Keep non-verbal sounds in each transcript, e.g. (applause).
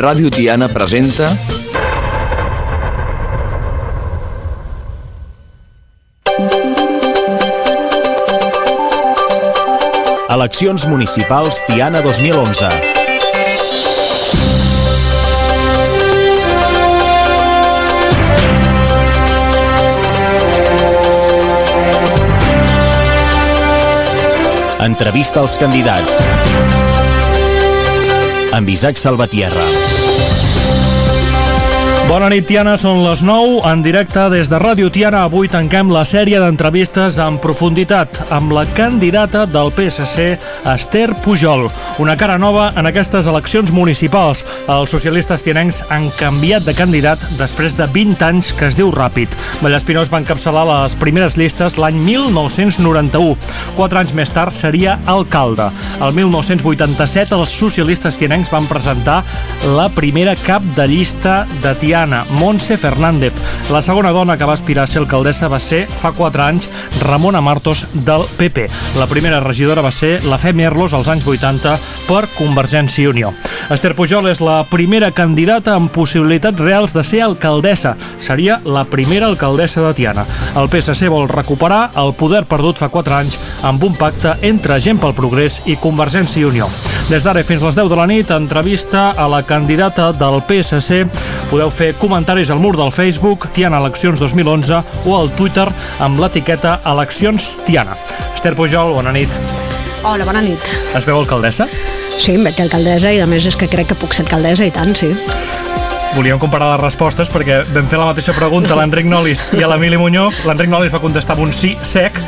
Ràdio Tiana presenta... Eleccions municipals Tiana 2011. Entrevista als candidats. Amb Isaac Salvatierra. Bona nit, Tiana. Són les 9. En directe des de Ràdio Tiana. Avui tanquem la sèrie d'entrevistes en profunditat amb la candidata del PSC, Esther Pujol. Una cara nova en aquestes eleccions municipals. Els socialistes tianencs han canviat de candidat després de 20 anys, que es diu ràpid. Vallespinós va encapçalar les primeres llistes l'any 1991. Quatre anys més tard seria alcalde. El 1987 els socialistes tianencs van presentar la primera cap de llista de Tiana Tiana, Montse Fernández. La segona dona que va aspirar a ser alcaldessa va ser, fa 4 anys, Ramona Martos del PP. La primera regidora va ser la Fe Merlos als anys 80 per Convergència i Unió. Esther Pujol és la primera candidata amb possibilitats reals de ser alcaldessa. Seria la primera alcaldessa de Tiana. El PSC vol recuperar el poder perdut fa 4 anys amb un pacte entre Gent pel Progrés i Convergència i Unió. Des d'ara fins les 10 de la nit, entrevista a la candidata del PSC. Podeu fer comentaris al mur del Facebook Tiana Eleccions 2011 o al Twitter amb l'etiqueta Eleccions Tiana. Esther Pujol, bona nit. Hola, bona nit. Es veu alcaldessa? Sí, em veig alcaldessa i a més és que crec que puc ser alcaldessa i tant, sí. Volíem comparar les respostes perquè vam fer la mateixa pregunta a l'Enric Nolis i a l'Emili Muñoz. L'Enric Nolis va contestar amb un sí sec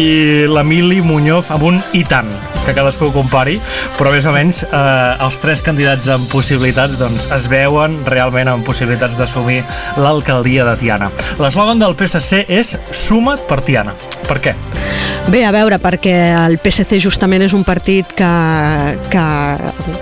i l'Emili Muñoz amb un i tant, que cadascú compari, però més o menys eh, els tres candidats amb possibilitats doncs, es veuen realment amb possibilitats d'assumir l'alcaldia de Tiana. L'eslògan del PSC és Suma't per Tiana. Per què? Bé, a veure, perquè el PSC justament és un partit que, que,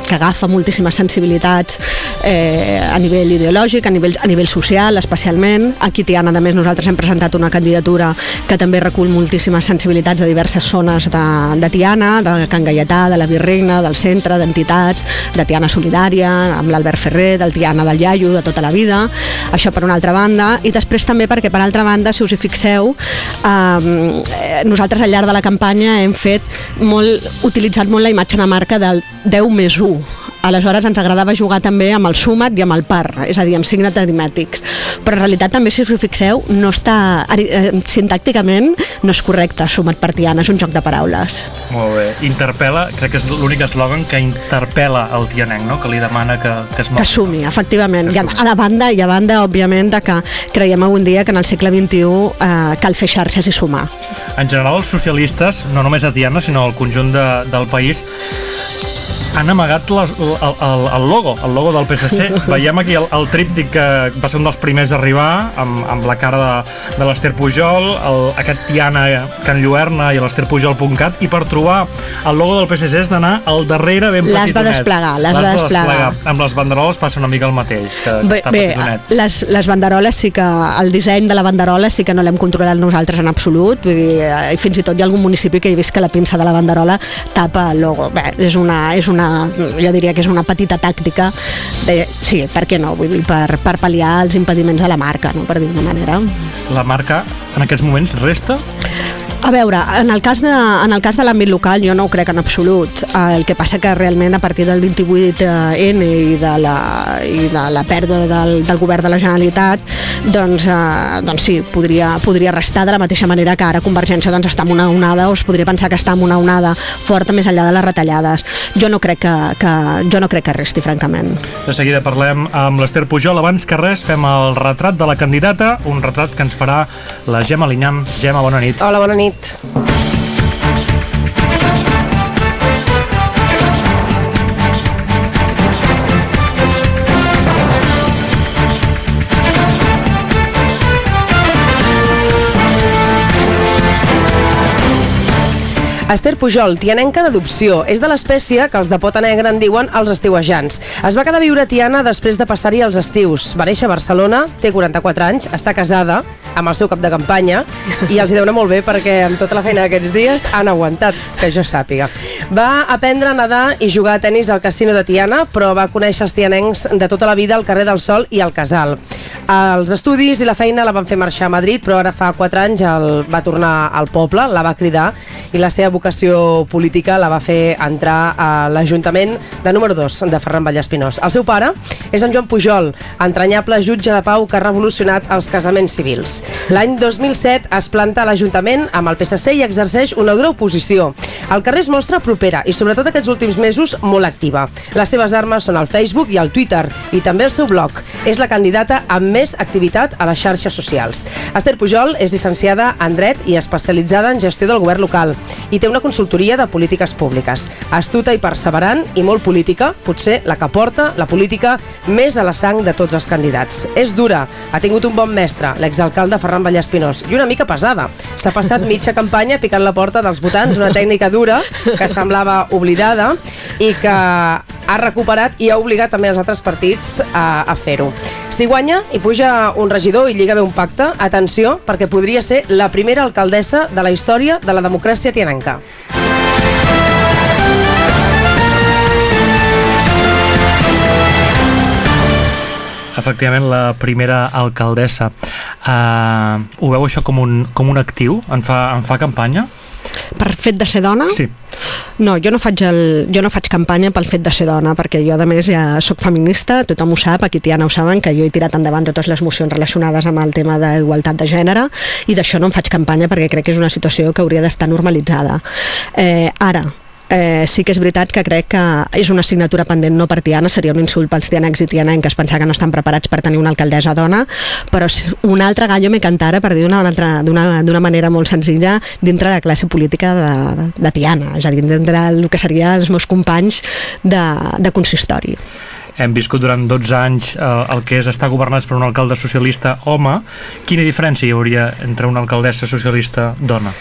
que agafa moltíssimes sensibilitats eh, a nivell ideològic, a nivell, a nivell social, especialment. Aquí, Tiana, a més, nosaltres hem presentat una candidatura que també recull moltíssimes sensibilitats de diverses zones de, de Tiana, de Can Gaietà, de la Virreina, del centre, d'entitats, de Tiana Solidària, amb l'Albert Ferrer, del Tiana del Iaio, de tota la vida. Això per una altra banda. I després també perquè, per altra banda, si us hi fixeu, eh, nosaltres al llarg de la campanya hem fet molt, utilitzat molt la imatge de marca del 10 més 1 aleshores ens agradava jugar també amb el sumat i amb el par, és a dir, amb signes aritmètics. Però en realitat també, si us ho fixeu, no està, eh, sintàcticament no és correcte sumat partiana, és un joc de paraules. Molt bé. Interpel·la, crec que és l'únic eslògan que interpel·la el tianenc, no? que li demana que, que es mostri. Que sumi, efectivament. Que sumi. I a, a, banda, I a banda, òbviament, de que creiem avui dia que en el segle XXI eh, cal fer xarxes i sumar. En general, els socialistes, no només a Tiana, sinó al conjunt de, del país, han amagat les, el, el, el logo, el logo del PSC. (laughs) Veiem aquí el, el tríptic que va ser un dels primers a arribar, amb, amb la cara de, de l'Ester Pujol, el, aquest Tiana Can Lluerna i l'EsterPujol.cat, i per trobar el logo del PSC és d'anar al darrere ben petitonet. L'has de desplegar, l'has de, de desplegar. Amb les banderoles passa una mica el mateix, que bé, està bé, Les, les banderoles sí que, el disseny de la banderola sí que no l'hem controlat nosaltres en absolut, vull dir, eh, fins i tot hi ha algun municipi que he vist que la pinça de la banderola tapa el logo. Bé, és una, és una jo diria que és una petita tàctica de, sí, per què no, vull dir, per, per pal·liar els impediments de la marca, no? per dir-ho manera. La marca en aquests moments resta? A veure, en el cas de, en el cas de l'àmbit local jo no ho crec en absolut. El que passa que realment a partir del 28N i de la, i de la pèrdua del, del govern de la Generalitat doncs, eh, doncs sí, podria, podria restar de la mateixa manera que ara Convergència doncs, està en una onada o es podria pensar que està en una onada forta més enllà de les retallades. Jo no crec que, que, jo no crec que resti, francament. De seguida parlem amb l'Ester Pujol. Abans que res fem el retrat de la candidata, un retrat que ens farà la Gemma Linyam. Gemma, bona nit. Hola, bona nit nit. Esther Pujol, tianenca d'adopció, és de l'espècie que els de pota negra en diuen els estiuejants. Es va quedar a viure a Tiana després de passar-hi els estius. Va néixer a Barcelona, té 44 anys, està casada amb el seu cap de campanya i els hi deu anar molt bé perquè amb tota la feina d'aquests dies han aguantat, que jo sàpiga. Va aprendre a nedar i jugar a tennis al casino de Tiana, però va conèixer els tianencs de tota la vida al carrer del Sol i al Casal. Els estudis i la feina la van fer marxar a Madrid, però ara fa 4 anys el, va tornar al poble, la va cridar i la seva vocació política la va fer entrar a l'Ajuntament de número 2 de Ferran Vallespinós. El seu pare és en Joan Pujol, entranyable jutge de pau que ha revolucionat els casaments civils. L'any 2007 es planta a l'Ajuntament amb el PSC i exerceix una dura oposició. El carrer es mostra propera i sobretot aquests últims mesos molt activa. Les seves armes són el Facebook i el Twitter i també el seu blog. És la candidata amb més activitat a les xarxes socials. Esther Pujol és llicenciada en dret i especialitzada en gestió del govern local i té una consultoria de polítiques públiques. Astuta i perseverant i molt política, potser la que porta la política més a la sang de tots els candidats. És dura, ha tingut un bon mestre, l'exalcalde Ferran Vallespinós, i una mica pesada. S'ha passat mitja campanya picant la porta dels votants, una tècnica dura que semblava oblidada i que ha recuperat i ha obligat també els altres partits a, a fer-ho. Si guanya i puja un regidor i lliga bé un pacte, atenció, perquè podria ser la primera alcaldessa de la història de la democràcia tianenca. Efectivament, la primera alcaldessa. Uh, ho veu això com un, com un actiu? En fa, en fa campanya? Per fet de ser dona? Sí. No, jo no, faig el, jo no faig campanya pel fet de ser dona, perquè jo, a més, ja sóc feminista, tothom ho sap, aquí Tiana ho saben, que jo he tirat endavant totes les mocions relacionades amb el tema d'igualtat de gènere, i d'això no em faig campanya perquè crec que és una situació que hauria d'estar normalitzada. Eh, ara, eh, sí que és veritat que crec que és una assignatura pendent no per Tiana, seria un insult pels tianecs i tianenques pensar que no estan preparats per tenir una alcaldessa dona, però un altre gallo me cantara, per dir-ho d'una manera molt senzilla, dintre la classe política de, de Tiana, és a dir, dintre del que serien els meus companys de, de consistori hem viscut durant 12 anys eh, el que és estar governats per un alcalde socialista home, quina diferència hi hauria entre una alcaldessa socialista dona?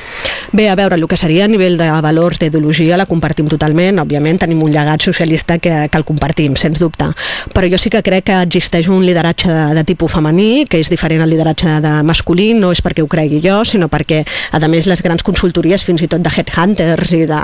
Bé, a veure, el que seria a nivell de valors, d'ideologia, la compartim totalment, òbviament tenim un llegat socialista que, que el compartim, sens dubte, però jo sí que crec que existeix un lideratge de, de tipus femení, que és diferent al lideratge de masculí, no és perquè ho cregui jo, sinó perquè, a més, les grans consultories, fins i tot de headhunters, i de,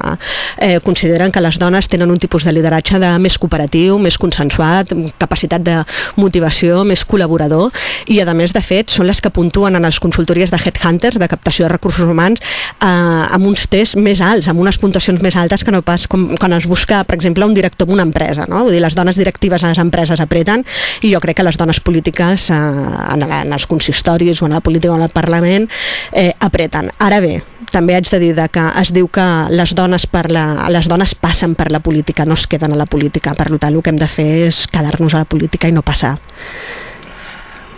eh, consideren que les dones tenen un tipus de lideratge de més cooperatiu, més consensuat, consensuat, capacitat de motivació, més col·laborador i a més de fet són les que puntuen en les consultories de headhunters, de captació de recursos humans eh, amb uns tests més alts, amb unes puntuacions més altes que no pas com, quan es busca, per exemple, un director d'una empresa, no? Vull dir, les dones directives a les empreses apreten i jo crec que les dones polítiques eh, en, la, en els consistoris o en la política o en el Parlament eh, apreten. Ara bé, també haig de dir que es diu que les dones, per la, les dones passen per la política, no es queden a la política, per tant el que hem de fer és quedar-nos a la política i no passar.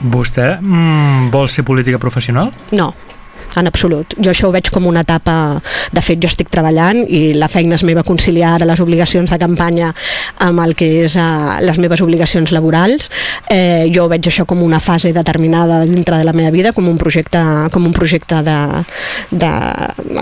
Vostè mm, vol ser política professional? No, en absolut. Jo això ho veig com una etapa, de fet jo estic treballant i la feina és meva conciliar les obligacions de campanya amb el que és uh, les meves obligacions laborals. Eh, jo veig això com una fase determinada dintre de la meva vida, com un projecte, com un projecte de, de,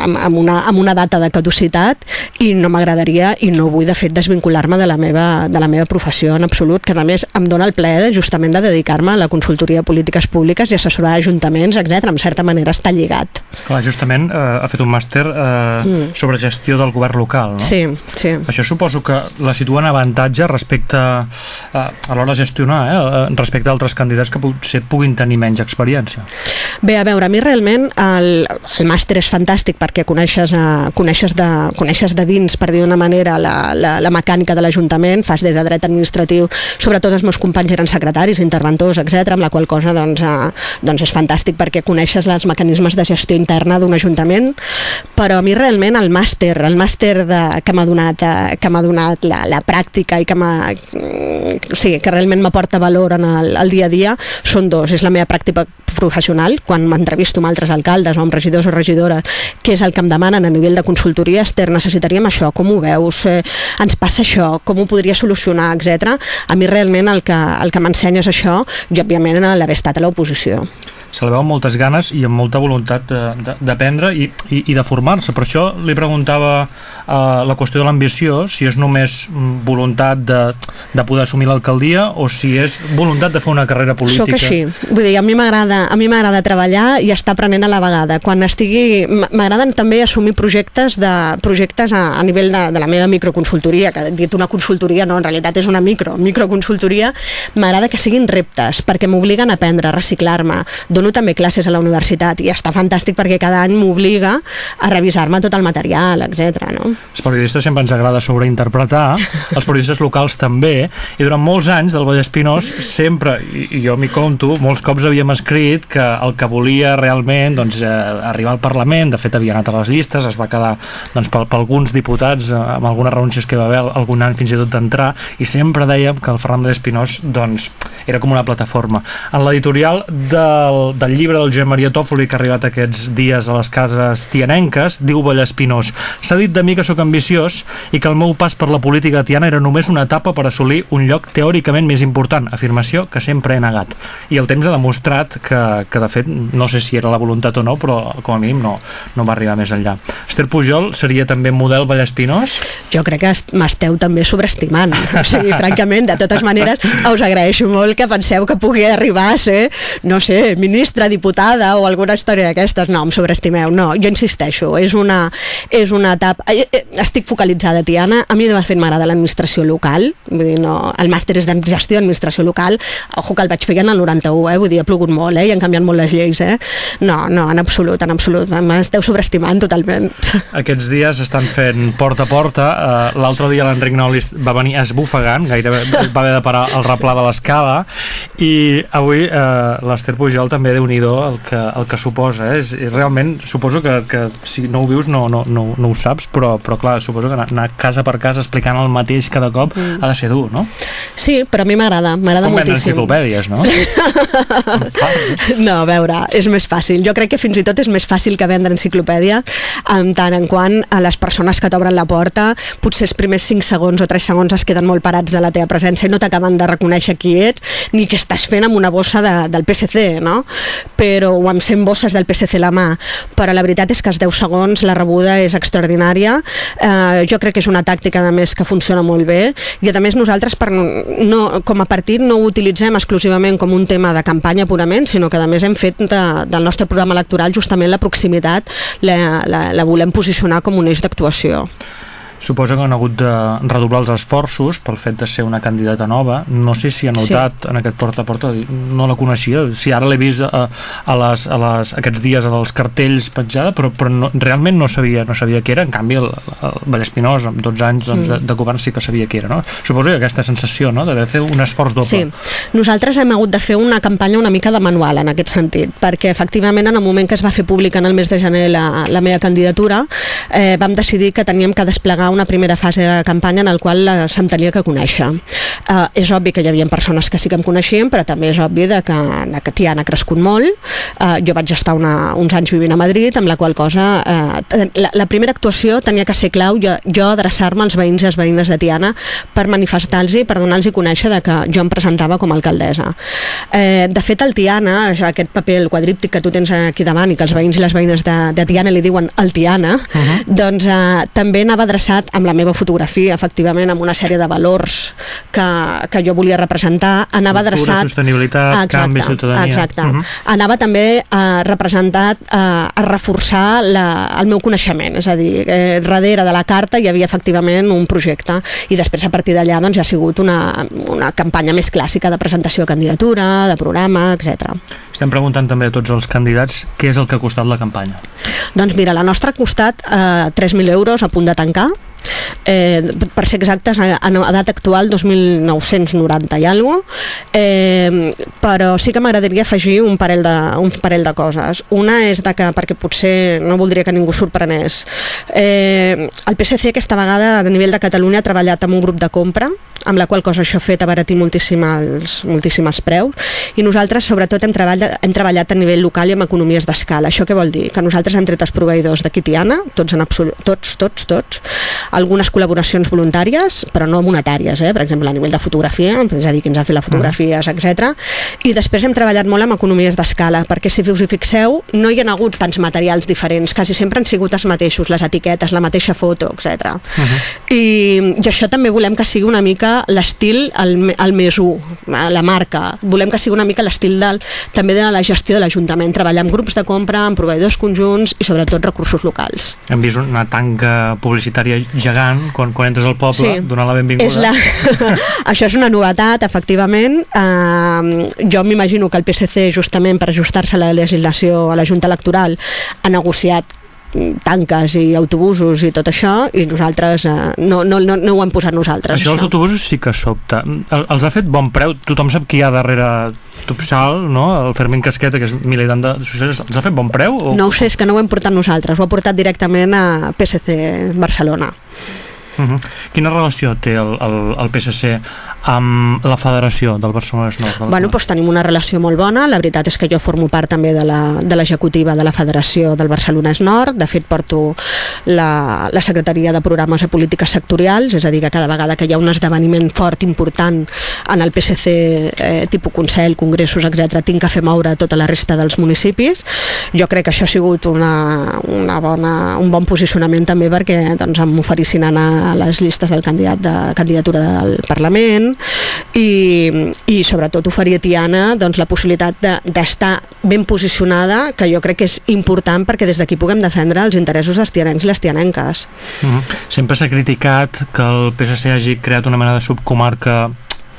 amb, amb, una, amb una data de caducitat i no m'agradaria i no vull de fet desvincular-me de, la meva, de la meva professió en absolut, que a més em dona el plaer justament de dedicar-me a la consultoria de polítiques públiques i assessorar ajuntaments, etc. En certa manera està lligat. Clar, justament eh, ha fet un màster eh, mm. sobre gestió del govern local, no? Sí, sí. Això suposo que la situa en avantatge respecte a, a l'hora de gestionar, eh, respecte a altres candidats que potser puguin tenir menys experiència. Bé, a veure, a mi realment el, el màster és fantàstic perquè coneixes, uh, coneixes, de, coneixes de dins, per dir d'una manera, la, la, la mecànica de l'Ajuntament, fas des de dret administratiu, sobretot els meus companys eren secretaris, interventors, etc, amb la qual cosa doncs, uh, doncs és fantàstic perquè coneixes els mecanismes de gestió interna d'un ajuntament, però a mi realment el màster, el màster de, que m'ha donat, eh, que m'ha donat la, la pràctica i que m'ha mm, sí, que realment m'aporta valor en el, el dia a dia són dos, és la meva pràctica professional, quan m'entrevisto amb altres alcaldes o amb regidors o regidores, què és el que em demanen a nivell de consultoria, Esther, necessitaríem això, com ho veus, eh, ens passa això, com ho podria solucionar, etc. A mi realment el que, el que m'ensenya és això i òbviament l'haver estat a l'oposició se la veu amb moltes ganes i amb molta voluntat d'aprendre i, i, i de formar-se. Per això li preguntava uh, la qüestió de l'ambició, si és només voluntat de, de poder assumir l'alcaldia o si és voluntat de fer una carrera política. Soc així. Vull dir, a mi m'agrada a mi m'agrada treballar i estar aprenent a la vegada. Quan estigui... M'agraden també assumir projectes de projectes a, a nivell de, de la meva microconsultoria, que he dit una consultoria, no, en realitat és una micro, microconsultoria. M'agrada que siguin reptes, perquè m'obliguen a aprendre, a reciclar-me. Dono també classes a la universitat i està fantàstic perquè cada any m'obliga a revisar-me tot el material, etc. no? Els periodistes sempre ens agrada sobreinterpretar, (laughs) els periodistes locals també, i durant molts anys del Vallespinós sempre, i, jo m'hi compto, molts cops havíem escrit que el que volia realment doncs, eh, arribar al Parlament, de fet havia anat a les llistes, es va quedar doncs, per, per alguns diputats eh, amb algunes renúncies que va haver algun any fins i tot d'entrar, i sempre dèiem que el Ferran Vallespinós doncs, era com una plataforma. En l'editorial del, del llibre del Josep Maria Tòfoli que ha arribat aquests dies a les cases tianenques, diu Vallespinós s'ha dit de mi que sóc ambiciós i que el meu pas per la política tiana era només una etapa per assolir un lloc teòricament més important, afirmació que sempre he negat. I el temps ha demostrat que, que de fet, no sé si era la voluntat o no, però com a mínim no, no va arribar més enllà. Esther Pujol seria també model Vallespinós? Jo crec que m'esteu també sobreestimant. O sigui, (laughs) francament, de totes maneres, us agraeixo molt que penseu que pugui arribar a ser, no sé, ministra, diputada o alguna història d'aquestes. No, em sobreestimeu. No, jo insisteixo, és una, és una etapa... Eh, eh, estic focalitzada, Tiana. A mi de fet m'agrada l'administració local. Vull dir, no, el màster és de gestió d'administració local. Ojo que el vaig fer en el 91, eh? Vull dir, ha plogut molt, eh? I han canviat molt les lleis, eh? No, no, en absolut, en absolut. M'esteu sobreestimant totalment. (laughs) Aquests dies estan fent porta a porta. Uh, L'altre dia l'Enric Nolis va venir esbufegant, gairebé va haver de parar el replà de l'escala i avui uh, l'Ester Pujol també déu nhi el que, el que suposa. Eh? És, realment, suposo que, que si no ho vius no, no, no, no ho saps, però, però clar, suposo que anar, anar casa per casa explicant el mateix cada cop mm. ha de ser dur, no? Sí, però a mi m'agrada, m'agrada moltíssim. Com enciclopèdies, no? (laughs) no, a veure, és més fàcil. Jo crec que fins i tot és més fàcil que vendre enciclopèdia en tant en quant a les persones que t'obren la porta, potser els primers 5 segons o 3 segons es queden molt parats de la teva presència i no t'acaben de reconèixer qui ets ni què estàs fent amb una bossa de, del PSC, no? Però, o amb 100 bosses del PSC la mà. Però la veritat és que els 10 segons la rebuda és extraordinària. Eh, jo crec que és una tàctica, a més, que funciona molt bé i, a més, nosaltres per no, com a partit no ho utilitzem exclusivament com un tema de campanya purament, sinó que, a més, hem fet de, del nostre programa electoral justament la proximitat, la, la, la volem posicionar com un eix d'actuació. Suposo que han hagut de redoblar els esforços pel fet de ser una candidata nova. No sé si ha notat sí. en aquest porta a porta, no la coneixia, si ara l'he vist a, a, les, a les, aquests dies als cartells petjada, però, però no, realment no sabia, no sabia què era. En canvi, el, el Vallespinós, amb 12 anys doncs, mm. de, de govern, sí que sabia què era. No? Suposo que aquesta sensació no? d'haver fet un esforç doble. Sí. Nosaltres hem hagut de fer una campanya una mica de manual en aquest sentit, perquè efectivament en el moment que es va fer pública en el mes de gener la, la meva candidatura, eh, vam decidir que teníem que desplegar una primera fase de campanya en el qual eh, se'm tenia que conèixer. Eh, és obvi que hi havia persones que sí que em coneixien, però també és obvi de que, de que Tiana ha crescut molt. Eh, jo vaig estar una, uns anys vivint a Madrid, amb la qual cosa eh, la, la primera actuació tenia que ser clau jo, jo adreçar-me als veïns i les veïnes de Tiana per manifestar-los i per donar-los a conèixer de que jo em presentava com a alcaldessa. Eh, de fet, el Tiana, aquest paper, el quadríptic que tu tens aquí davant i que els veïns i les veïnes de, de Tiana li diuen el Tiana, uh -huh. doncs eh, també anava adreçat relacionat amb la meva fotografia, efectivament, amb una sèrie de valors que, que jo volia representar, anava Cultura, adreçat... sostenibilitat, exacte, canvi, ciutadania... Exacte. Uh -huh. Anava també eh, representat eh, a reforçar la, el meu coneixement, és a dir, eh, darrere de la carta hi havia efectivament un projecte i després a partir d'allà doncs, ja ha sigut una, una campanya més clàssica de presentació de candidatura, de programa, etc. Estem preguntant també a tots els candidats què és el que ha costat la campanya. Doncs mira, la nostra ha costat eh, 3.000 euros a punt de tancar, eh, per ser exactes, a, a edat actual 2.990 i alguna eh, però sí que m'agradaria afegir un parell, de, un parell de coses. Una és de que, perquè potser no voldria que ningú sorprenés, eh, el PSC aquesta vegada a nivell de Catalunya ha treballat amb un grup de compra amb la qual cosa això ha fet abaratir moltíssim els, moltíssim els preus i nosaltres sobretot hem treballat, hem treballat a nivell local i amb economies d'escala. Això què vol dir? Que nosaltres hem tret els proveïdors de Quitiana, tots en absolut, tots, tots, tots, algunes col·laboracions voluntàries, però no monetàries, eh? per exemple, a nivell de fotografia, és a dir, qui ens ha fet les fotografies, etc. I després hem treballat molt amb economies d'escala, perquè si us hi fixeu, no hi ha hagut tants materials diferents, quasi sempre han sigut els mateixos, les etiquetes, la mateixa foto, etc. Uh -huh. I, I això també volem que sigui una mica l'estil, el, el més u, la marca. Volem que sigui una mica l'estil del, també de la gestió de l'Ajuntament, treballar amb grups de compra, amb proveïdors conjunts i sobretot recursos locals. Hem vist una tanca publicitària gegant quan, quan entres al poble, Sí. donant la benvinguda. És la... (laughs) Això és una novetat, efectivament. Uh, jo m'imagino que el PSC, justament per ajustar-se a la legislació, a la Junta Electoral, ha negociat tanques i autobusos i tot això i nosaltres uh, no, no, no, no ho hem posat nosaltres Això dels autobusos sí que sobta. El, els ha fet bon preu, tothom sap qui hi ha darrere Topsal, no? el Fermín Casqueta, que és militant de socialistes, els ha fet bon preu? O... no ho sé, és que no ho hem portat nosaltres ho ha portat directament a PSC Barcelona Uh -huh. Quina relació té el, el, el PSC amb la Federació del Barcelona Nord? Del... Bueno, doncs tenim una relació molt bona. La veritat és que jo formo part també de l'executiva de, de la Federació del Barcelonès Nord. De fet, porto la, la Secretaria de Programes i Polítiques Sectorials, és a dir, que cada vegada que hi ha un esdeveniment fort, important, en el PSC, eh, tipus Consell, congressos, etc, tinc que fer moure tota la resta dels municipis. Jo crec que això ha sigut una, una bona, un bon posicionament també perquè doncs, em oferissin anar a les llistes del candidat de candidatura del Parlament i, i sobretot oferir a Tiana doncs, la possibilitat de- d'estar ben posicionada, que jo crec que és important perquè des d'aquí puguem defendre els interessos dels tianencs i les tianenques. Uh -huh. Sempre s'ha criticat que el PSC hagi creat una mena de subcomarca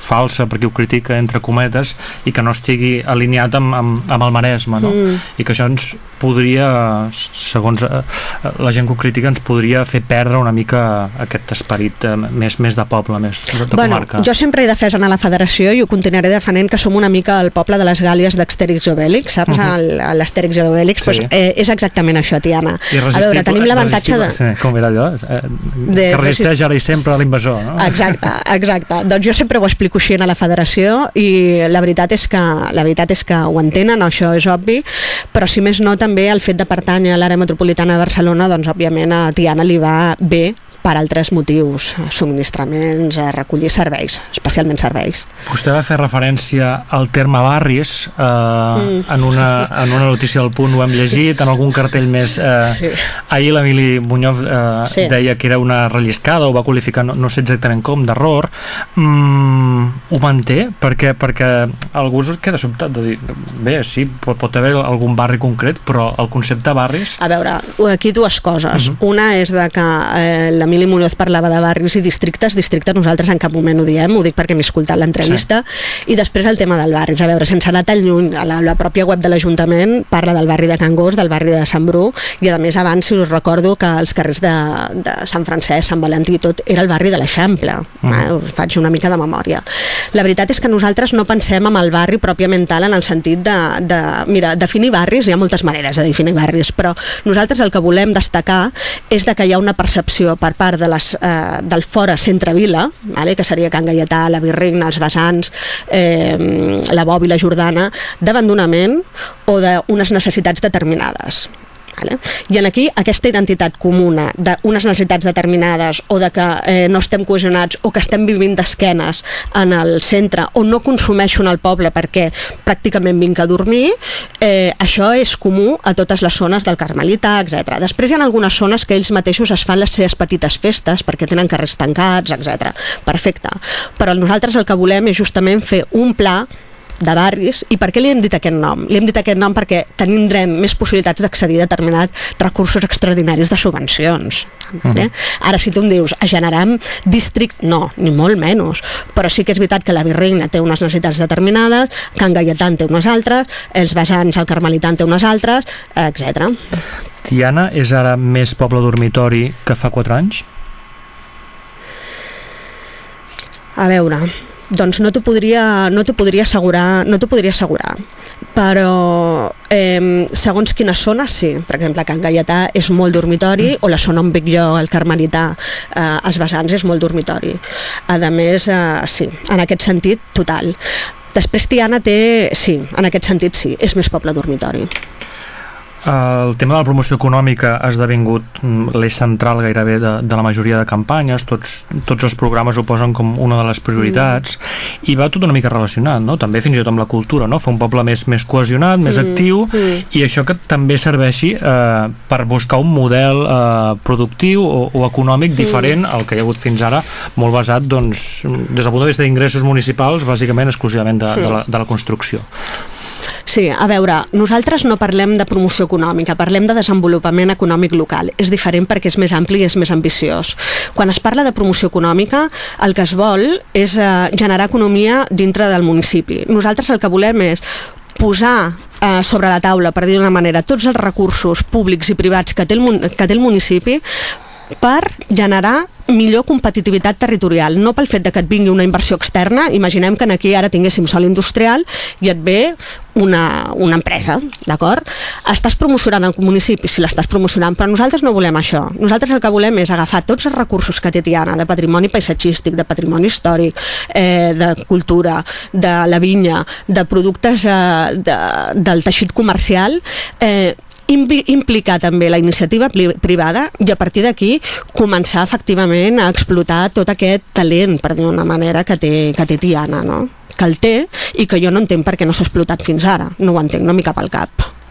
falsa, perquè ho critica entre cometes, i que no estigui alineat amb, amb, amb el Maresme, no? Mm. I que això ens podria, segons eh, la gent que ho critica, ens podria fer perdre una mica aquest esperit eh, més, més de poble, més de, bueno, comarca. jo sempre he defès anar a la federació i ho continuaré defendent que som una mica el poble de les Gàlies d'Astèrix i Obèlix, saps? Mhm. El- L'Astèrix i l'Obèlix, Sí. doncs, eh, és exactament això, Tiana. I A veure, tenim l'avantatge de... Sí, com era allò? Eh, De que resisteix resist- ara i sempre a l'invasor, no? Exacte, exacte. Doncs jo sempre ho explico així a la federació i la veritat és que la veritat és que ho entenen, això és obvi, però si més no també el fet de pertànyer a l'àrea metropolitana de Barcelona, doncs òbviament a Tiana li va bé per altres motius, subministraments, a recollir serveis, especialment serveis. Vostè va fer referència al terme barris eh, Mm. en, una, en una notícia del punt, ho hem llegit, en algun cartell més. Eh, Sí. Ahir l'Emili Muñoz eh, Sí. deia que era una relliscada, ho va qualificar, no, no sé exactament com, d'error. Mm, ho manté? Perquè, perquè algú es queda sobtat de dir, bé, sí, pot, pot haver algun barri concret, però el concepte barris... A veure, aquí dues coses. Mhm. Una és de que eh, l'Emili Muñoz parlava de barris i districtes. Districtes nosaltres en cap moment ho diem, ho dic perquè m'he escoltat l'entrevista. I després el tema del barris. A veure, sense anar tan lluny, a la, la pròpia web de l'Ajuntament parla del barri de Can Gos, del barri de Sant Bru, i a més abans, si us recordo, que els carrers de, de Sant Francesc, Sant Valentí i tot, era el barri de l'Eixample. Mhm. Eh? Us faig una mica de memòria. La veritat és que nosaltres no pensem en el barri pròpiament tal en el sentit de, de mira, definir barris, hi ha moltes maneres de definir barris, però nosaltres el que volem destacar és de que hi ha una percepció per part de les, eh, del fora centre-vila, vale? que seria Can Gaietà, la Virreina, els Vessants, eh, la Bob i la Jordana, d'abandonament o d'unes necessitats determinades. Vale? I en aquí aquesta identitat comuna d'unes necessitats determinades o de que eh, no estem cohesionats o que estem vivint d'esquenes en el centre o no consumeixo en el poble perquè pràcticament vinc a dormir, eh, això és comú a totes les zones del Carmelita, etc. Després hi ha algunes zones que ells mateixos es fan les seves petites festes perquè tenen carrers tancats, etc. Perfecte. Però nosaltres el que volem és justament fer un pla de barris, i per què li hem dit aquest nom? Li hem dit aquest nom perquè tindrem més possibilitats d'accedir a determinats recursos extraordinaris de subvencions. Vale? Ara, si tu em dius, a generar districts, no, ni molt menys, però sí que és veritat que la Virreina té unes necessitats determinades, Can Gaietà en té unes altres, els Vessants, el Carmelità en té unes altres, etc. Tiana és ara més poble dormitori que fa 4 anys? A veure, doncs no t'ho podria, no podria assegurar, no t'ho podria assegurar, però eh, segons quines zones sí, per exemple Can Gaietà és molt dormitori o la zona on vic jo, el Carmelità eh, els Vessants és molt dormitori. A més, eh, sí, en aquest sentit total. Després Tiana té, sí, en aquest sentit sí, és més poble dormitori. El tema de la promoció econòmica ha esdevingut mm, l'eix central gairebé de, de la majoria de campanyes, tots, tots els programes ho posen com una de les prioritats mm. i va tot una mica relacionat, no? també fins i tot amb la cultura, no? fer un poble més, més cohesionat, més mm. actiu mm. i això que també serveixi eh, per buscar un model eh, productiu o, o econòmic diferent mm. al que hi ha hagut fins ara, molt basat doncs, des del punt de vista d'ingressos municipals bàsicament exclusivament de, mm. de, la, de la construcció. Sí, a veure, nosaltres no parlem de promoció econòmica, parlem de desenvolupament econòmic local. És diferent perquè és més ampli i és més ambiciós. Quan es parla de promoció econòmica, el que es vol és eh, generar economia dintre del municipi. Nosaltres el que volem és posar eh, sobre la taula, per dir d'una manera, tots els recursos públics i privats que té el, que té el municipi per generar millor competitivitat territorial, no pel fet de que et vingui una inversió externa, imaginem que aquí ara tinguéssim sol industrial i et ve una, una empresa, d'acord? Estàs promocionant el municipi, si l'estàs promocionant, però nosaltres no volem això. Nosaltres el que volem és agafar tots els recursos que té Tiana, de patrimoni paisatgístic, de patrimoni històric, eh, de cultura, de la vinya, de productes eh, de, del teixit comercial, eh, implicar també la iniciativa privada i a partir d'aquí començar efectivament a explotar tot aquest talent, per dir una manera, que té, que té Tiana, no? que el té i que jo no entenc per què no s'ha explotat fins ara. No ho entenc, no m'hi cap al cap.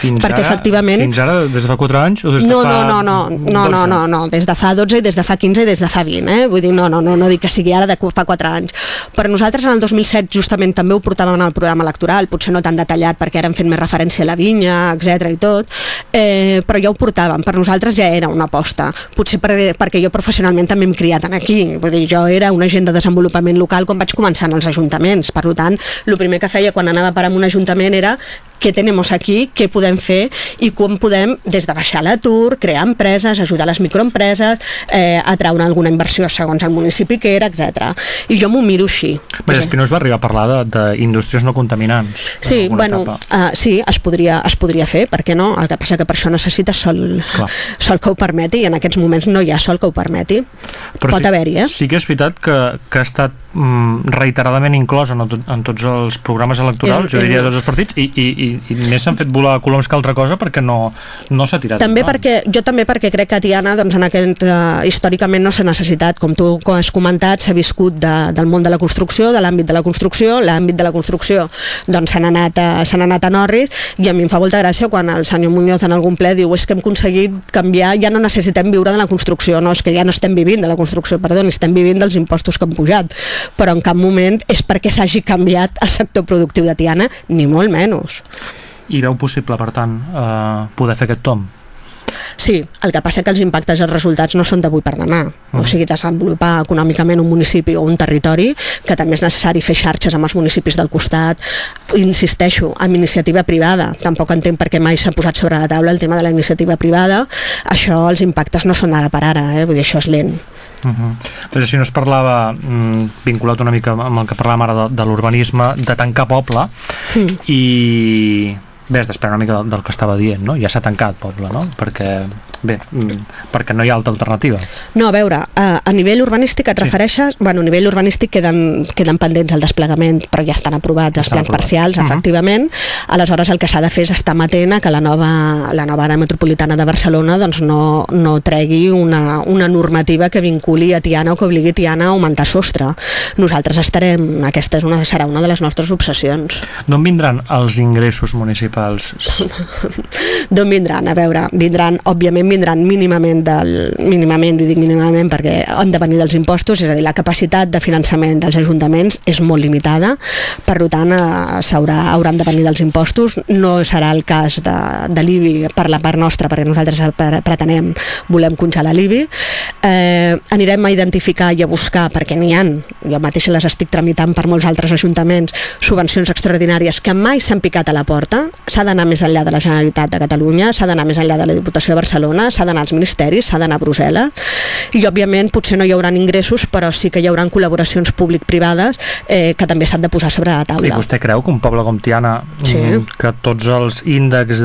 Fins perquè ara, efectivament... Fins ara, des de fa 4 anys o des de no, fa no, no, no, no, no, no, no, des de fa 12 i des de fa 15 i des de fa 20, eh? Vull dir, no, no, no, no dic que sigui ara de fa 4 anys. Per nosaltres en el 2007 justament també ho portàvem en el programa electoral, potser no tan detallat perquè eren fent més referència a la vinya, etc i tot, eh, però ja ho portàvem. Per nosaltres ja era una aposta. Potser per, perquè jo professionalment també hem criat en aquí. Vull dir, jo era un agent de desenvolupament local quan vaig començar en els ajuntaments. Per tant, el primer que feia quan anava a parar en un ajuntament era què tenem aquí, què podem fer i com podem, des de baixar l'atur, crear empreses, ajudar les microempreses, eh, atraure alguna inversió segons el municipi que era, etc. I jo m'ho miro així. Més Espinós va arribar a parlar d'indústries no contaminants. Sí, bueno, uh, sí, es podria, es podria fer, per què no? El que passa que per això necessita sol, sol que ho permeti i en aquests moments no hi ha sol que ho permeti. Però Pot sí, haver-hi, eh? Sí que és veritat que, que ha estat mm, reiteradament inclòs en, en tots els programes electorals, és, jo diria de tots els partits, i, i, i, i més s'han fet volar coloms que altra cosa perquè no, no s'ha tirat també perquè, jo també perquè crec que Tiana doncs, en aquest, uh, històricament no s'ha necessitat. Com tu has comentat, s'ha viscut de, del món de la construcció, de l'àmbit de la construcció. L'àmbit de la construcció doncs s'han anat, a, anat a Norris. I a mi em fa molta gràcia quan el senyor Muñoz en algun ple diu és que hem aconseguit canviar, ja no necessitem viure de la construcció, no, és que ja no estem vivint de la construcció, perdó, estem vivint dels impostos que han pujat. Però en cap moment és perquè s'hagi canviat el sector productiu de Tiana, ni molt menys. I veu possible, per tant, eh, poder fer aquest tom? Sí, el que passa que els impactes i els resultats no són d'avui per demà. Uh. O sigui, desenvolupar econòmicament un municipi o un territori, que també és necessari fer xarxes amb els municipis del costat, insisteixo, amb iniciativa privada. Tampoc entenc per què mai s'ha posat sobre la taula el tema de la iniciativa privada. Això, els impactes no són ara per ara, eh? vull dir, això és lent. Uh -huh. Però si no es parlava, mm, vinculat una mica amb el que parlàvem ara de, de l'urbanisme, de tancar poble, mm. i bé, es desprèn una mica del, del que estava dient, no? Ja s'ha tancat poble, no? Perquè bé, mm, perquè no hi ha altra alternativa. No, a veure, a, a nivell urbanístic et sí. refereixes, bueno, a nivell urbanístic queden, queden pendents el desplegament, però ja estan aprovats els plans aprovats. parcials, uh -huh. efectivament. Aleshores, el que s'ha de fer és estar amatent a que la nova, la nova àrea metropolitana de Barcelona doncs, no, no tregui una, una normativa que vinculi a Tiana o que obligui Tiana a augmentar sostre. Nosaltres estarem, aquesta és una, serà una de les nostres obsessions. D'on vindran els ingressos municipals? (laughs) D'on vindran? A veure, vindran, òbviament, vindran mínimament del, mínimament, i dic mínimament perquè han de venir dels impostos, és a dir, la capacitat de finançament dels ajuntaments és molt limitada, per tant eh, hauran de venir dels impostos, no serà el cas de, de l'IBI per la part nostra, perquè nosaltres pretenem, volem congelar l'IBI, eh, anirem a identificar i a buscar, perquè n'hi han, jo mateix les estic tramitant per molts altres ajuntaments, subvencions extraordinàries que mai s'han picat a la porta, s'ha d'anar més enllà de la Generalitat de Catalunya, s'ha d'anar més enllà de la Diputació de Barcelona, Barcelona, s'ha d'anar als ministeris, s'ha d'anar a Brussel·les i òbviament potser no hi haurà ingressos però sí que hi haurà col·laboracions públic-privades eh, que també s'han de posar sobre la taula. I vostè creu que un poble com Tiana, sí. Mm, que tots els índexs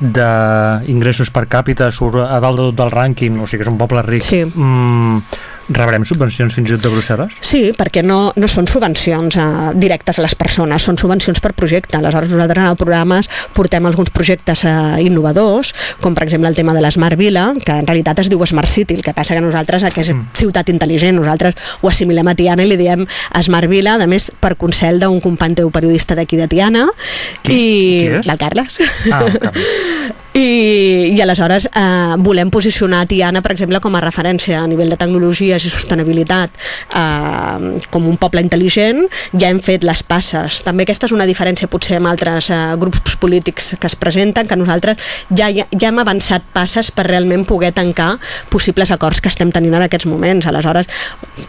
d'ingressos per càpita surt a dalt de tot el rànquing, o sigui que és un poble ric, sí. mm, rebrem subvencions fins i tot de Brussel·les? Sí, perquè no, no són subvencions eh, directes a les persones, són subvencions per projecte. Aleshores, nosaltres en el programes portem alguns projectes eh, innovadors, com per exemple el tema de l'Smart Vila, que en realitat es diu Smart City, el que passa que nosaltres, que és mm. ciutat intel·ligent, nosaltres ho assimilem a Tiana i li diem Smart Vila, a més per consell d'un company teu periodista d'aquí de Tiana, Qui, i qui és? del Carles. Ah, okay. (laughs) I, i aleshores eh, volem posicionar Tiana, per exemple, com a referència a nivell de tecnologies i sostenibilitat eh, com un poble intel·ligent, ja hem fet les passes. També aquesta és una diferència potser amb altres eh, grups polítics que es presenten, que nosaltres ja, ja, ja hem avançat passes per realment poder tancar possibles acords que estem tenint en aquests moments. Aleshores,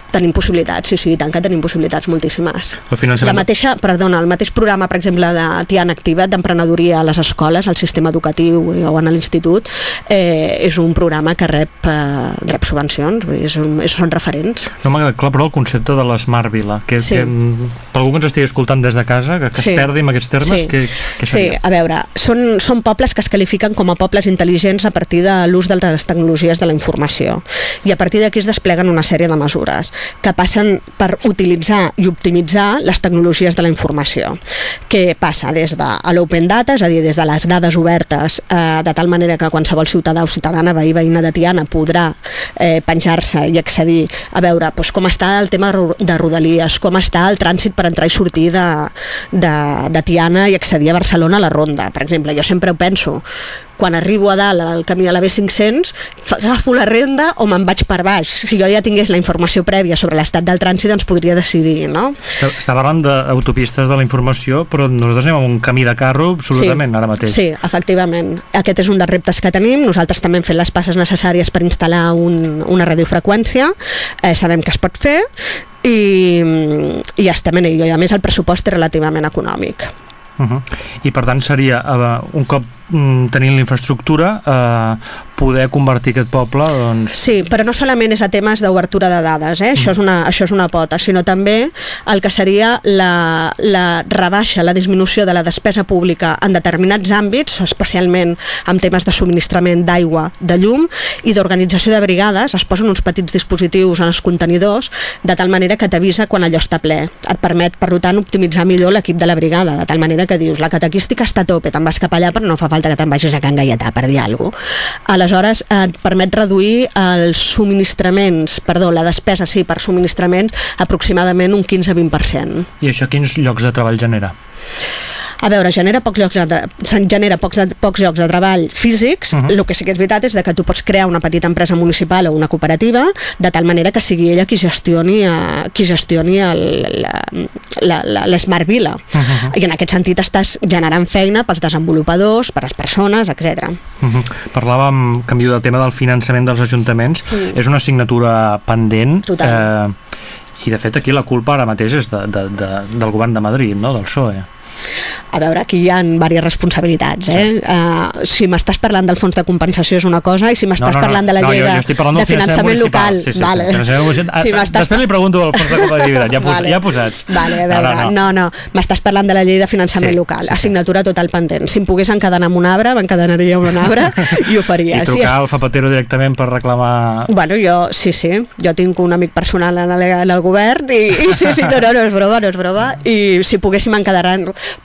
tenim possibilitats, sí, sí, tant que tenim possibilitats moltíssimes. El finançament... La mateixa, perdona, el mateix programa, per exemple, de Tiana Activa, d'emprenedoria a les escoles, al sistema educatiu o en l'institut, eh, és un programa que rep, eh, rep subvencions, vull dir, és un, és, són referents. No m'ha clar, però el concepte de l'Smart Vila, que, Sí. que per algú que ens estigui escoltant des de casa, que, que Sí. es perdi amb aquests termes, Sí. que, que Sí, seria? a veure, són, són pobles que es qualifiquen com a pobles intel·ligents a partir de l'ús de les tecnologies de la informació. I a partir d'aquí es despleguen una sèrie de mesures que passen per utilitzar i optimitzar les tecnologies de la informació. Què passa? Des de l'open data, és a dir, des de les dades obertes, eh, de tal manera que qualsevol ciutadà o ciutadana, veí, veïna de Tiana, podrà eh, penjar-se i accedir a veure doncs, com està el tema de rodalies, com està el trànsit per entrar i sortir de, de, de Tiana i accedir a Barcelona a la Ronda, per exemple. Jo sempre ho penso, quan arribo a dalt al camí de la B500 fa- agafo la renda o me'n vaig per baix si jo ja tingués la informació prèvia sobre l'estat del trànsit doncs podria decidir no? Està, parlant d'autopistes de la informació, però nosaltres anem a un camí de carro absolutament ara mateix. Sí, efectivament. Aquest és un dels reptes que tenim. Nosaltres també hem fet les passes necessàries per instal·lar un, una radiofreqüència. Eh, sabem que es pot fer i, i estem en ello. I a més el pressupost és relativament econòmic. Uh -huh. I per tant seria, uh, un cop tenint la infraestructura, uh, poder convertir aquest poble, doncs... Sí, però no solament és a temes d'obertura de dades, eh? això, és una, això és una pota, sinó també el que seria la, la rebaixa, la disminució de la despesa pública en determinats àmbits, especialment en temes de subministrament d'aigua, de llum i d'organització de brigades, es posen uns petits dispositius en els contenidors de tal manera que t'avisa quan allò està ple. Et permet, per tant, optimitzar millor l'equip de la brigada, de tal manera que dius, la catequística està a tope, te'n vas cap allà, però no fa falta que te'n vagis a Can Gaietà, per dir alguna cosa. Aleshores, et permet reduir els subministraments, perdó, la despesa, sí, per subministraments, aproximadament un 15-20%. I això quins llocs de treball genera? A veure, genera pocs llocs de, genera pocs, de, pocs llocs de treball físics, uh Mhm. -huh. el que sí que és veritat és de que tu pots crear una petita empresa municipal o una cooperativa de tal manera que sigui ella qui gestioni, eh, qui gestioni el- la- la- la- l'Smart Vila. Uh -huh. I en aquest sentit estàs generant feina pels desenvolupadors, per les persones, etc. Uh -huh. Parlàvem, canvio de tema, del finançament dels ajuntaments. Mm. És una assignatura pendent. Total. Eh, I, de fet, aquí la culpa ara mateix és de, de, de, del govern de Madrid, no? del PSOE. A veure, aquí hi ha diverses responsabilitats. Eh? Uh, si m'estàs parlant del fons de compensació és una cosa i si m'estàs parlant de la llei no, jo, de, jo de finançament, local, Sí, sí, vale. sí, finançament municipal. Si Ah, m'estàs Després li pregunto del fons de competitivitat, ja, (laughs) pos, Vale. ja posats. Vale, a veure, no, no, no. m'estàs parlant de la llei de finançament Sí, local, sí, sí. assignatura total pendent. Si em pogués encadenar amb un arbre, m'encadenaria amb un arbre (laughs) i ho faria. I trucar al Zapatero directament per reclamar... Sí. Bueno, jo, sí, sí, jo tinc un amic personal en el, en el govern i, i sí, sí, no, no, no és broma, no és broma i si poguéssim encadenar,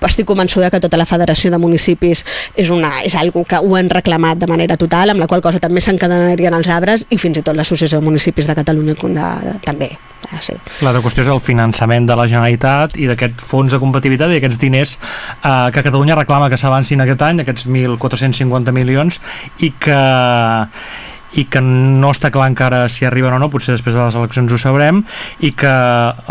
estic convençuda que tota la Federació de Municipis és, una, és algo que ho han reclamat de manera total, amb la qual cosa també s'encadenarien els arbres i fins i tot l'Associació de Municipis de Catalunya de, de, també. Ah, sí. L'altra qüestió és el finançament de la Generalitat i d'aquest fons de competitivitat i aquests diners eh, que Catalunya reclama que s'avancin aquest any, aquests 1.450 milions, i que i que no està clar encara si arriben o no, potser després de les eleccions ho sabrem, i que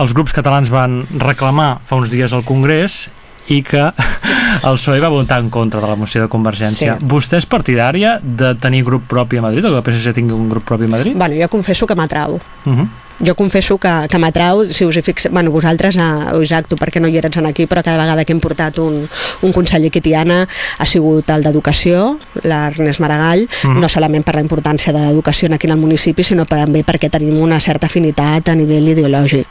els grups catalans van reclamar fa uns dies al Congrés i que (laughs) el PSOE va votar en contra de la moció de Convergència. Sí. Vostè és partidària de tenir grup propi a Madrid, o que el PSC tingui un grup propi a Madrid? Bueno, jo confesso que m'atrau. Uh -huh. Jo confesso que, que m'atrau, si us hi fixeu, bueno, vosaltres, eh, Isaac, tu perquè no hi eres aquí, però cada vegada que hem portat un, un conseller que Tiana ha sigut el d'Educació, l'Ernest Maragall, Mhm. no solament per la importància de l'educació aquí en el municipi, sinó també perquè tenim una certa afinitat a nivell ideològic.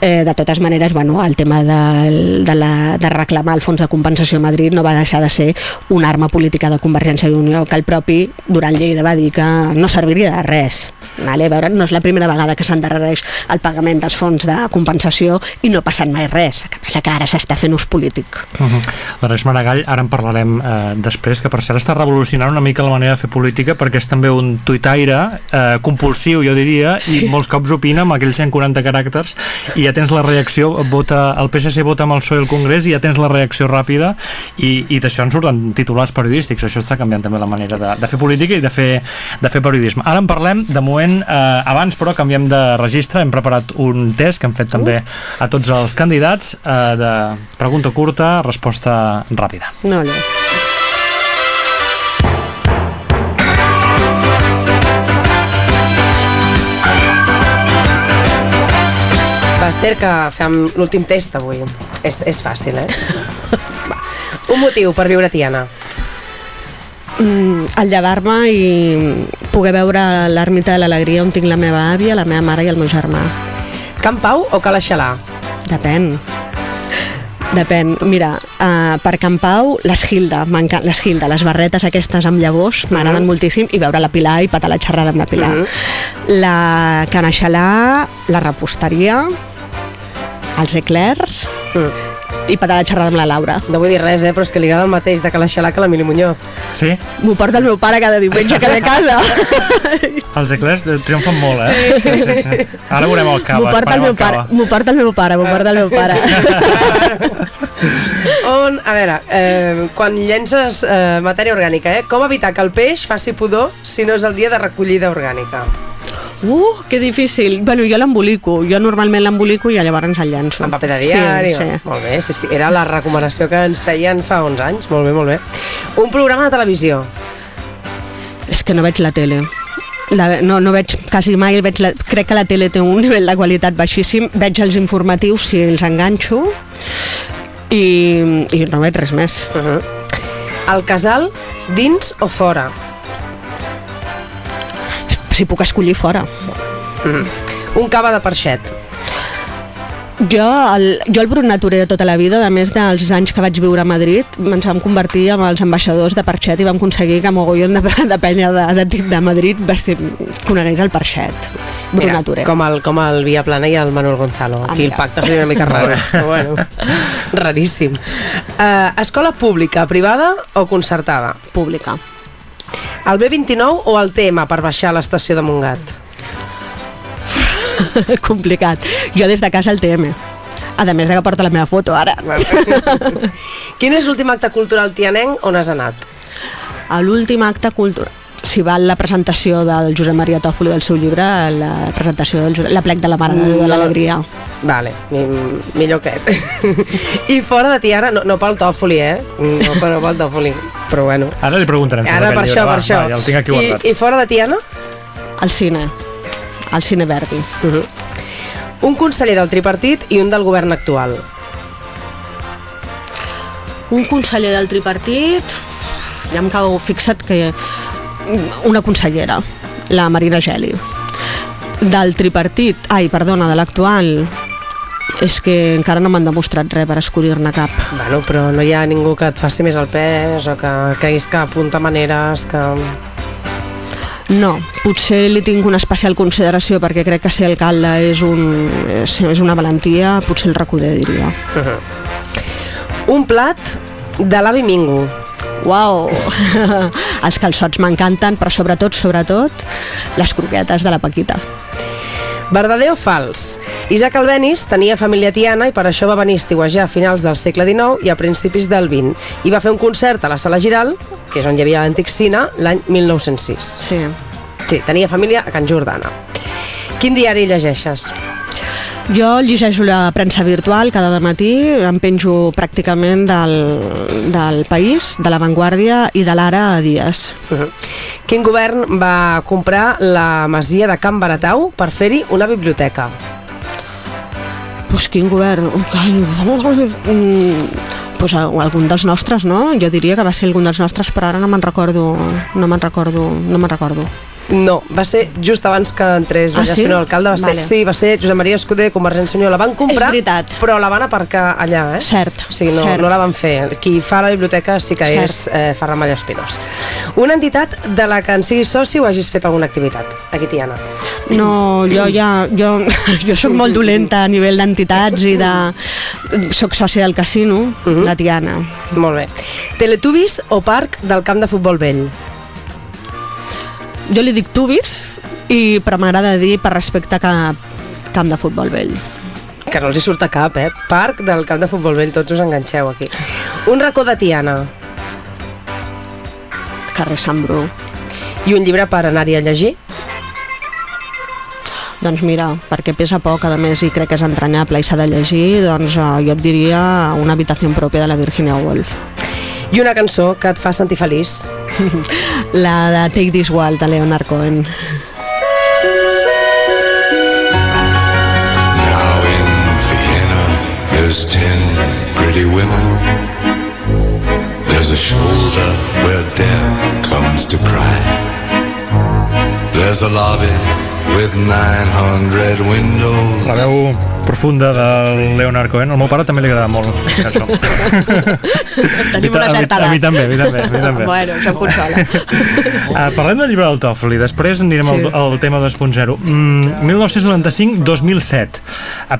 Eh, de totes maneres, bueno, el tema de, de, la, de reclamar el fons de compensació a Madrid no va deixar de ser una arma política de Convergència i Unió, que el propi Durant Lleida va dir que no serviria de res. Vale? A veure, no és la primera vegada que s'endarrereix el pagament dels fons de compensació i no ha passat mai res. El que passa que ara s'està fent ús polític. Uh -huh. L'Ernest Maragall, ara en parlarem eh, després, que per cert està revolucionant una mica la manera de fer política perquè és també un tuitaire eh, compulsiu, jo diria, sí. i molts cops opina amb aquells 140 caràcters i ja tens la reacció, vota, el PSC vota amb el PSOE al Congrés i ja tens la reacció ràpida i, i d'això en surten titulars periodístics. Això està canviant també la manera de, de fer política i de fer, de fer periodisme. Ara en parlem, de moment, eh, abans però canviem de registre, hem preparat un test que hem fet també a tots els candidats eh, de pregunta curta, resposta ràpida. No, no. Esther, que fem l'últim test avui. És, és fàcil, eh? (laughs) Va. Un motiu per viure a Tiana. El llevar-me i poder veure l'ermita de l'alegria on tinc la meva àvia, la meva mare i el meu germà. Can Pau o Cala Xalà? Depèn. Depèn. Mira, uh, per Can Pau, les Hilda, les Hilda, les barretes aquestes amb llavors, m'agraden moltíssim, i veure la Pilar i patar la xerrada amb la Pilar. La Canaixalà, la reposteria, els eclairs Mm. I patar la xerrada amb la Laura. No vull dir res, eh? però és que li agrada el mateix de Cala Xalà que la Mili Muñoz. Sí? M'ho porta el meu pare cada diumenge que ve a casa. (laughs) Els eclairs triomfen molt, eh? Sí, sí, sí. Ara veurem el cava. M'ho porta el meu pare, m'ho porta el meu pare, m'ho porta el meu pare. (laughs) On, a veure, eh, quan llences eh, matèria orgànica, eh? com evitar que el peix faci pudor si no és el dia de recollida orgànica? Uh, que difícil. Bueno, jo l'embolico. Jo normalment l'embolico i llavors el llenço. En paper de diari? Sí, sí. Molt bé, sí, sí. Era la recomanació que ens feien fa 11 anys. Molt bé, molt bé. Un programa de televisió. És que no veig la tele. La, no, no veig quasi mai, veig la, crec que la tele té un nivell de qualitat baixíssim, veig els informatius si els enganxo i, i no veig res més. Uh -huh. El casal, dins o fora? Si puc escollir fora. Un cava de parxet. Jo el, jo el brut de tota la vida, a més dels anys que vaig viure a Madrid, ens vam convertir en els ambaixadors de Parxet i vam aconseguir que mogollon de, (laughs) de penya de, de, de Madrid va ser, conegués el Parxet. Brut naturé. com el, com el Via Plana i el Manuel Gonzalo. Ah, Aquí el mira. pacte seria una mica (laughs) raro. però bueno, raríssim. Uh, escola pública, privada o concertada? Pública. El B29 o el TM per baixar a l'estació de Montgat? (laughs) Complicat. Jo des de casa el TM. A més de que porta la meva foto ara. (laughs) Quin és l'últim acte cultural tianenc on has anat? A l'últim acte cultural si val la presentació del Josep Maria Tòfoli del seu llibre, la presentació del Josep, la plec de la Mare de Déu de No. l'Alegria. Vale, mi, millor aquest. (laughs) I fora de Tiana, no, no pel tòfoli, eh? No, però pel tòfoli. Però bueno. Ara li preguntarem sobre Ara per això, llibre. per va, això. Va, ja el tinc aquí I, guardat. I fora de Tiana? Al cine. Al cine Verdi. Uh -huh. Un conseller del tripartit i un del govern actual. Un conseller del tripartit... Ja em cau fixat que... Una consellera, la Marina Geli. Del tripartit... Ai, perdona, de l'actual... És que encara no m'han demostrat res per escollir-ne cap. Bueno, però no hi ha ningú que et faci més el pes o que creguis que apunta maneres que... No, potser li tinc una especial consideració perquè crec que ser alcalde és, un, és, és una valentia, potser el recuder, diria. Un plat de l'avi Mingo. Uau! (laughs) Els calçots m'encanten, però sobretot, sobretot, les croquetes de la Paquita. Verdader o fals? Isaac Albéniz tenia família tiana i per això va venir a estiuejar a finals del segle XIX i a principis del XX i va fer un concert a la Sala Giral, que és on hi havia l'antic cine, l'any 1906. Sí. Sí, tenia família a Can Jordana. Quin diari llegeixes? Jo llegeixo la premsa virtual cada matí, em penjo pràcticament del, del País, de La Vanguardia i de l'Ara a dies. Uh -huh. Quin govern va comprar la masia de Can Baratau per fer-hi una biblioteca? Pues quin govern? Mm, pues algun dels nostres, no? Jo diria que va ser algun dels nostres, però ara no me'n recordo, no me'n recordo, no me'n recordo. No, va ser just abans que entrés Ah, sí? Espinó l'alcalde, va ser, Vale. sí, va ser Josep Maria Escudé de Convergència i Unió. La van comprar, però la van aparcar allà, eh? Cert, O sigui, no, cert. no la van fer. Qui fa la biblioteca sí que Cert. és eh, Ferran Malla Espinós. Una entitat de la que en siguis soci o hagis fet alguna activitat? Aquí, Tiana. No, jo ja... Jo, (laughs) jo sóc molt dolenta a nivell d'entitats i de... Soc sòcia del casino, la Tiana. Molt bé. Teletubbies o parc del camp de futbol vell? Jo li dic tubis, i, però m'agrada dir per respecte a camp de futbol vell. Que no els hi surt a cap, eh? Parc del camp de futbol vell, tots us enganxeu aquí. Un racó de Tiana Carrer Sant Bru. i un llibre per anar-hi a llegir? Doncs mira, perquè pesa poc, a més, i crec que és entranyable i s'ha de llegir, doncs eh, jo et diria una habitació pròpia de la Virginia Woolf. I una cançó que et fa sentir feliç? (laughs) La de Take This Waltz, de Leonard Cohen. Now in Vienna, there's ten pretty women. There's a shoulder where death comes to cry. There's a lobby with 900 windows. La veu profunda de Leonard Cohen. Al meu pare també li agrada molt cançó. (laughs) Tenim una A mi- certa a mi edat. també, a mi també, a mi també. Bueno, això em consola. Uh, (laughs) parlem del llibre del TOEFL i després anirem Sí. al, al tema 2.0. Mm, 1995-2007. Uh,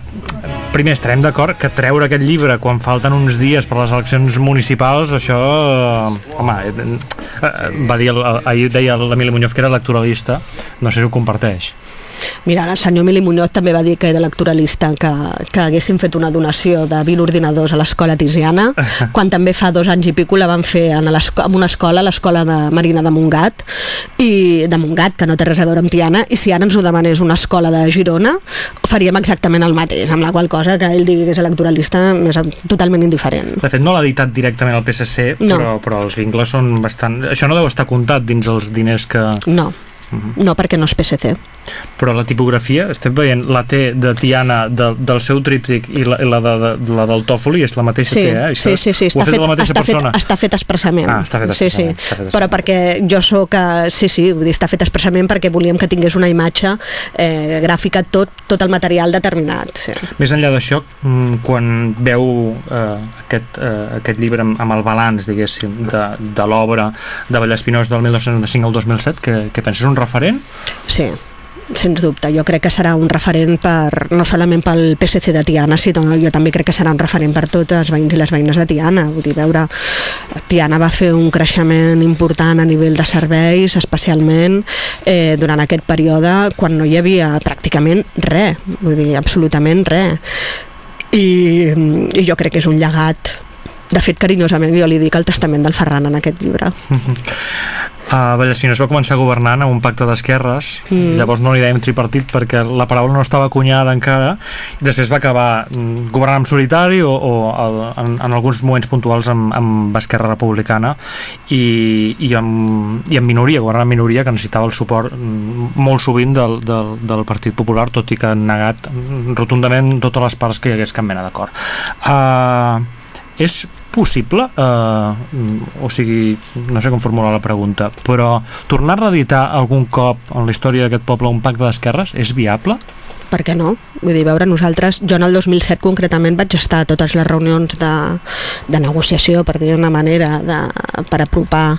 primer, estarem d'acord que treure aquest llibre quan falten uns dies per les eleccions municipals, això... Uh, home, va dir, ahir deia l'Emili Muñoz que era electoralista, no sé si ho comparteix. Mira, el senyor Mili Muñoz també va dir que era electoralista, que, que haguessin fet una donació de 20 ordinadors a l'escola Tiziana, (laughs) quan també fa dos anys i pico la van fer en, en una escola, l'escola de Marina de Montgat, i de Montgat, que no té res a veure amb Tiana, i si ara ens ho demanés una escola de Girona, faríem exactament el mateix, amb la qual cosa que ell digui que és electoralista és totalment indiferent. De fet, no l'ha editat directament al PSC, No. però, però els vincles són bastant... Això no deu estar comptat dins els diners que... No, no perquè no és PSC. Però la tipografia, estem veient la T de Tiana de, del seu tríptic i la, i la, de, de, la del Tòfoli és la mateixa Sí, T, eh? sí, sí, sí, Ho ha fet, la mateixa està, persona. fet, està fet expressament. Ah, està fet sí, sí. expressament, està Però perquè jo sóc, eh, sí, sí, vull dir, està fet expressament perquè volíem que tingués una imatge eh, gràfica, tot, tot el material determinat. Sí. Més enllà d'això, mm, quan veu eh, aquest, eh, aquest llibre amb, amb el balanç, diguéssim, de, de l'obra de Vallespinós del 1995 al 2007, que, que penses un referent? Sí, sens dubte. Jo crec que serà un referent per, no solament pel PSC de Tiana, sinó jo també crec que serà un referent per tots els veïns i les veïnes de Tiana. Vull dir, veure, Tiana va fer un creixement important a nivell de serveis, especialment eh, durant aquest període quan no hi havia pràcticament res, vull dir, absolutament res. I, i jo crec que és un llegat de fet, carinyosament, jo li dic el testament del Ferran en aquest llibre. (laughs) A Vallespinós va començar governant amb un pacte d'esquerres, mm. llavors no li dèiem tripartit perquè la paraula no estava acunyada encara, i després va acabar mm, governant en solitari o, o el, en, en alguns moments puntuals amb, amb Esquerra Republicana i, i, amb, i amb minoria, governant en minoria que necessitava el suport mm, molt sovint del, del, del Partit Popular, tot i que han negat rotundament totes les parts que hi hagués cap mena d'acord. Uh, és possible, eh, o sigui, no sé com formular la pregunta, però tornar a reeditar algun cop en la història d'aquest poble un pacte d'esquerres és viable? Per què no? Vull dir, veure, nosaltres, jo en el 2007 concretament vaig estar a totes les reunions de, de negociació, per dir d'una manera, de, per apropar,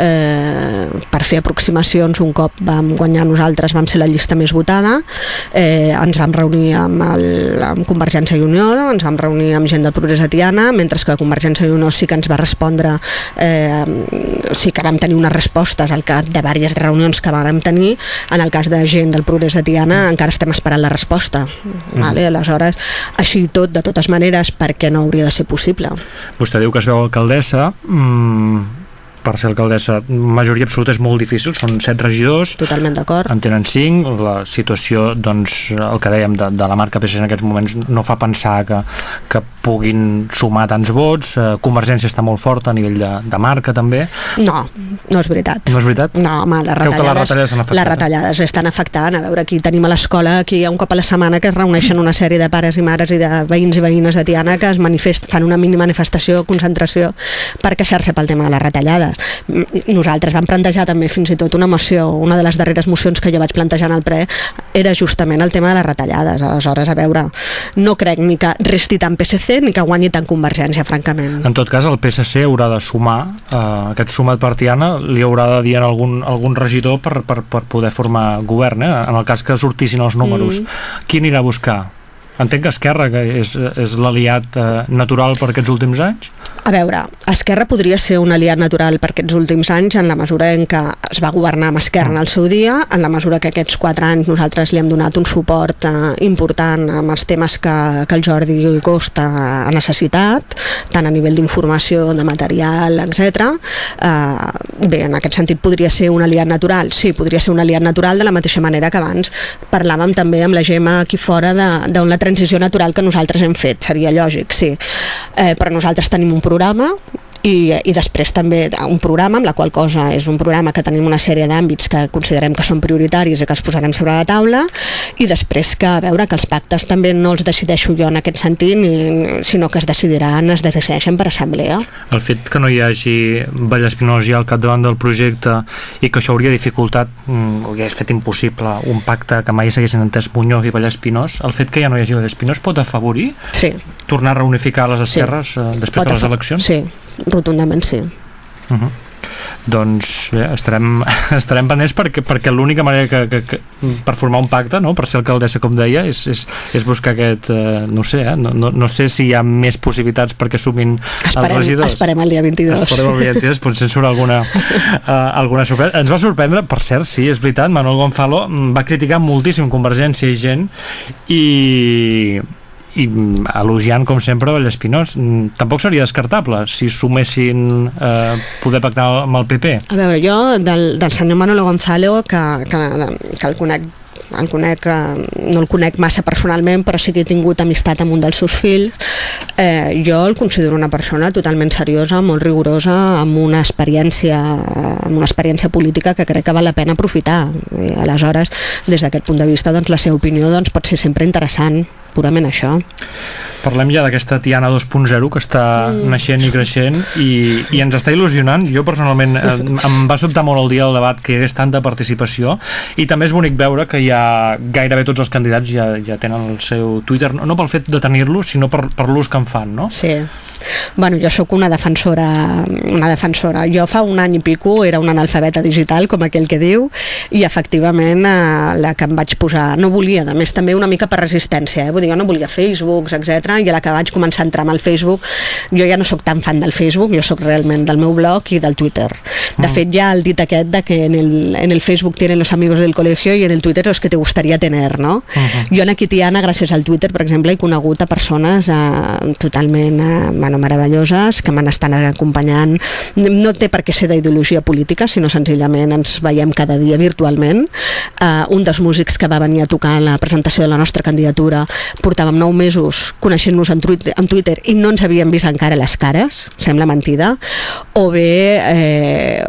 eh, per fer aproximacions, un cop vam guanyar nosaltres, vam ser la llista més votada, eh, ens vam reunir amb, el, amb Convergència i Unió, ens vam reunir amb gent del Progrés de Tiana, mentre que Convergència i Unió sí que ens va respondre, eh, sí que vam tenir unes respostes al cap de diverses reunions que vam tenir, en el cas de gent del Progrés de Tiana encara estem esperant la resposta. Mm. Vale? Aleshores, així tot, de totes maneres, per què no hauria de ser possible? Vostè diu que es veu alcaldessa, mm, per ser alcaldessa, majoria absoluta és molt difícil, són set regidors, Totalment d'acord. en tenen cinc, la situació, doncs, el que dèiem de, de la marca PSC en aquests moments no fa pensar que, que puguin sumar tants vots, eh, Convergència està molt forta a nivell de, de marca també, No, no és veritat. no és veritat? No, home, les que les retallades, retallades afectat, les eh? retallades estan afectant. A veure, aquí tenim a l'escola, aquí hi ha un cop a la setmana que es reuneixen una sèrie de pares i mares i de veïns i veïnes de Tiana que es manifest, fan una mini manifestació, concentració per queixar-se pel tema de les retallades. Mm, Nosaltres vam plantejar també fins i tot una moció, una de les darreres mocions que jo vaig plantejar en el pre era justament el tema de les retallades. Aleshores, a veure, no crec ni que resti tant PSC ni que guanyi tant Convergència, francament. En tot cas, el PSC haurà de sumar, eh, aquest sumat per Tiana, li haurà de dir a algun, algun regidor per, per, per poder formar govern, eh? en el cas que sortissin els números. Mm. Qui anirà a buscar? Entenc que Esquerra, que és, és l'aliat eh, natural per aquests últims anys? A veure, Esquerra podria ser un aliat natural per aquests últims anys en la mesura en què es va governar amb Esquerra en el seu dia, en la mesura que aquests quatre anys nosaltres li hem donat un suport eh, important amb els temes que, que el Jordi Costa ha necessitat, tant a nivell d'informació, de material, etc. Eh, bé, en aquest sentit podria ser un aliat natural, sí, podria ser un aliat natural de la mateixa manera que abans parlàvem també amb la Gemma aquí fora la transició natural que nosaltres hem fet, seria lògic, sí. Eh, però nosaltres tenim un programa programa i, i després també un programa amb la qual cosa és un programa que tenim una sèrie d'àmbits que considerem que són prioritaris i que els posarem sobre la taula i després que a veure que els pactes també no els decideixo jo en aquest sentit ni, sinó que es decidiran, es decideixen per assemblea El fet que no hi hagi Vallespinós ja al capdavant del projecte i que això hauria dificultat, mm, o hauria fet impossible un pacte que mai s'haguessin entès Muñoz i Vallespinós, el fet que ja no hi hagi Vallespinós pot afavorir sí, tornar a reunificar les Sí. esquerres eh, després Pot de les eleccions? sí, rotundament sí Uh -huh. Doncs bé, estarem, (laughs) estarem pendents perquè, perquè l'única manera que, que, que, per formar un pacte, no? per ser alcaldessa, com deia, és, és, és buscar aquest... Eh, no sé, eh? no, no, no sé si hi ha més possibilitats perquè sumin els esperem, regidors. esperem el dia 22 Esperem el dia 22, potser surt alguna, uh, (laughs) alguna sorpresa. Ens va sorprendre, per cert, sí, és veritat, Manuel Gonzalo va criticar moltíssim Convergència i gent i i mm, elogiant com sempre Vallespinós Mm, tampoc seria descartable si sumessin eh, poder pactar amb el PP A veure, jo del, del senyor Manolo Gonzalo, que, que, que el conec el conec, eh, no el conec massa personalment, però sí que he tingut amistat amb un dels seus fills. Eh, jo el considero una persona totalment seriosa, molt rigorosa, amb una experiència, amb una experiència política que crec que val la pena aprofitar. I, aleshores, des d'aquest punt de vista, doncs, la seva opinió doncs, pot ser sempre interessant, purament això. Parlem ja d'aquesta Tiana 2.0 que està mm. naixent i creixent i, i ens està il·lusionant. Jo personalment eh, em va sobtar molt el dia del debat que hi hagués tanta participació i també és bonic veure que ja gairebé tots els candidats ja, ja tenen el seu Twitter, no, no pel fet de tenir-los, sinó per, per l'ús que en fan, no? Sí. Bueno, jo sóc una defensora, una defensora. Jo fa un any i pico era una analfabeta digital, com aquell que diu, i efectivament eh, la que em vaig posar, no volia, a més també una mica per resistència, eh? Vull dir, jo no volia Facebooks, etc i a la que vaig començar a entrar amb el Facebook, jo ja no sóc tan fan del Facebook, jo sóc realment del meu blog i del Twitter. De Mm. fet, ja el dit aquest de que en el, en el Facebook tienen los amigos del colegio i en el Twitter los que te gustaría tener, no? Jo en Aquitiana, gràcies al Twitter, per exemple, he conegut a persones eh, totalment eh, bueno, meravelloses que m'han estat acompanyant. No té per què ser d'ideologia política, sinó senzillament ens veiem cada dia virtualment. Eh, un dels músics que va venir a tocar la presentació de la nostra candidatura portàvem nou mesos coneixent-nos en, en Twitter i no ens havíem vist encara les cares, sembla mentida, o bé, eh,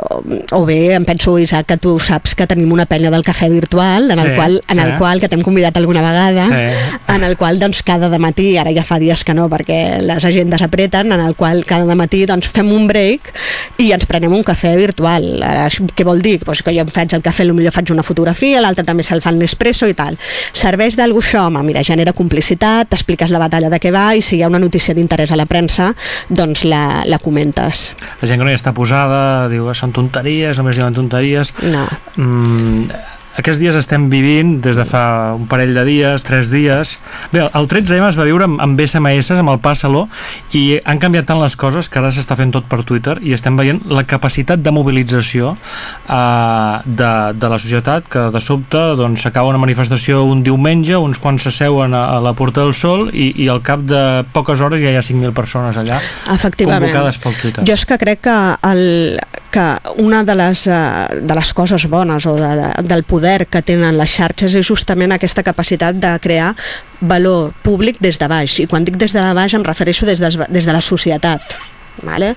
o bé em penso, Isaac, que tu saps que tenim una penya del cafè virtual en el Sí, qual, en el sí. qual que t'hem convidat alguna vegada Sí. en el qual doncs, cada de matí, ara ja fa dies que no perquè les agendes apreten, en el qual cada de matí doncs, fem un break i ens prenem un cafè virtual. Això què vol dir? Pues que jo em faig el cafè, potser faig una fotografia, l'altre també se'l fa en l'espresso i tal. Serveix d'algú això? Home, mira, genera complicitat, t'expliques la batalla de què va i si hi ha una notícia d'interès a la premsa, doncs la, la comentes. La gent que no hi està posada diu que són tonteries, només diuen tonteries. No. Mm, aquests dies estem vivint des de fa un parell de dies, tres dies. Bé, el 13M es va viure amb, amb SMS amb el Pàssalo i han canviat tant les coses que ara s'està fent tot per Twitter i estem veient la capacitat de mobilització eh, de, de la societat que de sobte doncs, s'acaba una manifestació un diumenge, uns quants s'asseuen a, a la Porta del Sol i, i al cap de poques hores ja hi ha 5.000 persones allà convocades pel Twitter. Jo és que crec que el, que una de les, eh, de les coses bones o de, del poder que tenen les xarxes és justament aquesta capacitat de crear valor públic des de baix. I quan dic des de baix em refereixo des de, des de la societat. Vale?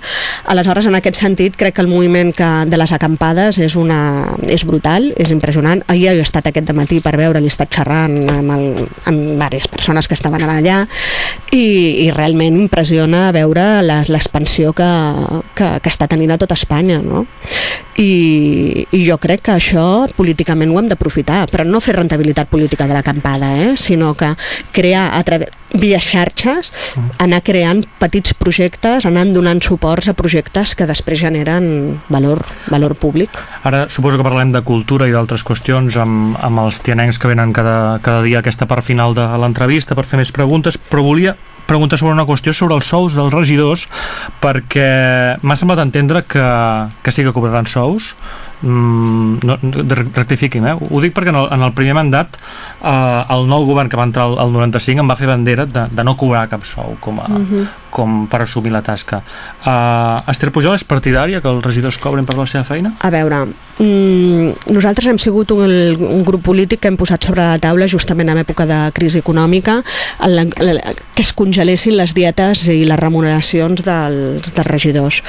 Aleshores, en aquest sentit, crec que el moviment que, de les acampades és, una, és brutal, és impressionant. Ahir he estat aquest matí per veure, he estat xerrant amb, el, amb diverses persones que estaven allà i, i realment impressiona veure l'expansió que, que, que està tenint a tot Espanya. No? I, I jo crec que això políticament ho hem d'aprofitar, però no fer rentabilitat política de l'acampada, eh? sinó que crear a través via xarxes, anar creant petits projectes, anar donant suports a projectes que després generen valor, valor públic. Ara suposo que parlem de cultura i d'altres qüestions amb, amb els tianencs que venen cada, cada dia aquesta part final de l'entrevista per fer més preguntes, però volia preguntar sobre una qüestió sobre els sous dels regidors perquè m'ha semblat entendre que, que sí que cobraran sous mm, no, rectifiqui'm, eh? ho dic perquè en el, en el primer mandat eh, el nou govern que va entrar al, al 95 em va fer bandera de, de no cobrar cap sou com, a, uh Mhm. -huh. com per assumir la tasca uh, Esther Pujol és partidària que els regidors cobrin per la seva feina? A veure, mm, nosaltres hem sigut un, un grup polític que hem posat sobre la taula justament en època de crisi econòmica el, el, que es congelessin les dietes i les remuneracions dels, dels regidors.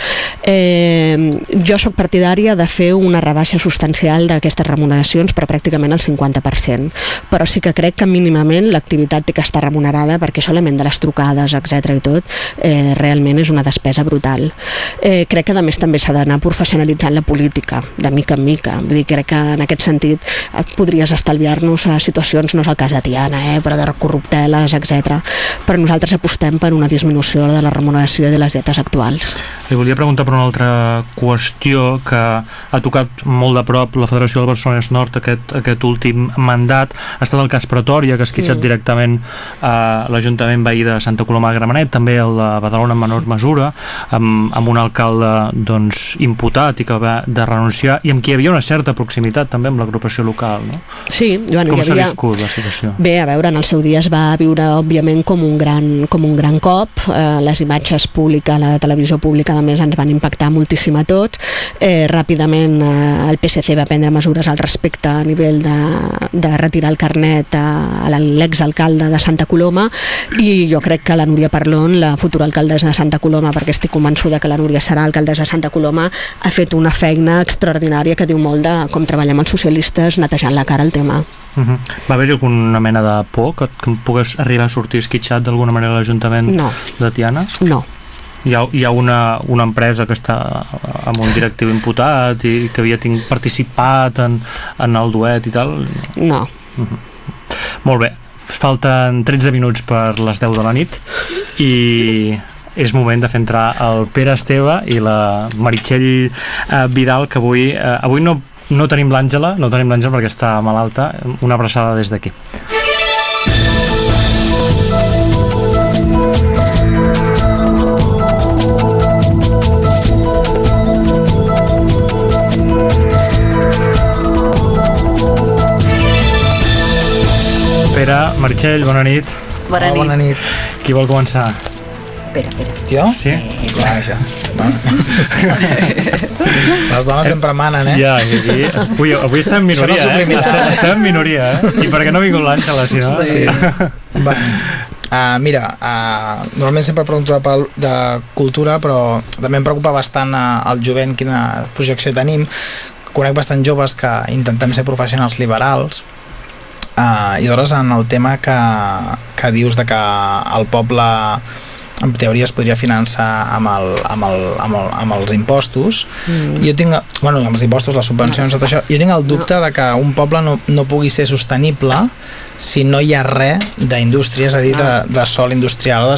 Eh, jo sóc partidària de fer una rebaixa substancial d'aquestes remuneracions, però pràcticament el 50%. Però sí que crec que mínimament l'activitat té que estar remunerada perquè solament de les trucades, etc i tot, eh, realment és una despesa brutal. Eh, crec que a més també s'ha d'anar professionalitzant la política, de mica en mica. Vull dir, crec que en aquest sentit eh, podries estalviar-nos a situacions, no és el cas de Tiana, eh, però de corrupteles, etc. Però nosaltres apostem per una disminució de la remuneració de les dietes actuals. Li volia preguntar per una altra qüestió que ha tocat molt de prop la Federació del Barcelonès Nord aquest, aquest últim mandat. Ha estat el cas Pretòria, que ha esquitxat mm. directament a l'Ajuntament veí de Santa Coloma de Gramenet, també el de Badalona en menor mesura, amb, amb un alcalde doncs, imputat i que va de renunciar, i amb qui hi havia una certa proximitat també amb l'agrupació local. No? Sí, bueno, Com s'ha havia... viscut la situació? Bé, a veure, en el seu dia es va viure, òbviament, com un gran, com un gran cop. Eh, les imatges públiques, la televisió pública, a més, ens van impactar moltíssim a tots. Eh, ràpidament eh, el PSC va prendre mesures al respecte a nivell de, de retirar el carnet a, a l'exalcalde de Santa Coloma i jo crec que la Núria Parlon, la futura alcaldessa de Santa Coloma, perquè estic convençuda que la Núria serà alcaldessa de Santa Coloma, ha fet una feina extraordinària que diu molt de com treballem els socialistes netejant la cara al tema. Uh -huh. Va haver-hi alguna mena de por que, que pogués arribar a sortir esquitxat d'alguna manera a l'Ajuntament No. de Tiana? No, Hi ha, hi ha una, una empresa que està amb un directiu imputat i que havia tinc, participat en, en el duet i tal. no. Molt bé, falten 13 minuts per les 10 de la nit i és moment de fer entrar el Pere Esteve i la Meritxell eh, Vidal, que avui, eh, avui no, no tenim l'Àngela, no tenim l'Àngela perquè està malalta, una abraçada des d'aquí. Meritxell, bona nit. Bona nit. Bona nit. Qui vol començar? Espera, espera. Jo? Sí? Vaja. No. (laughs) Les dones sempre manen, eh? Ja, i aquí... Ui, avui estem en minoria, Això no eh? Estem, estem en minoria, eh? I perquè no ha vingut l'Àngela, si no? Sí. (laughs) Va. Uh, mira, uh, normalment sempre pregunto de, de cultura, però també em preocupa bastant uh, el jovent quina projecció tenim. Conec bastant joves que intentem ser professionals liberals uh, i llavors en el tema que, que dius de que el poble en teoria es podria finançar amb, el, amb, el, amb, el, amb els impostos mm. jo tinc, bueno, amb els impostos, les subvencions tot això, jo tinc el dubte de que un poble no, no pugui ser sostenible si no hi ha res d'indústria, és a dir, de, de sol industrial.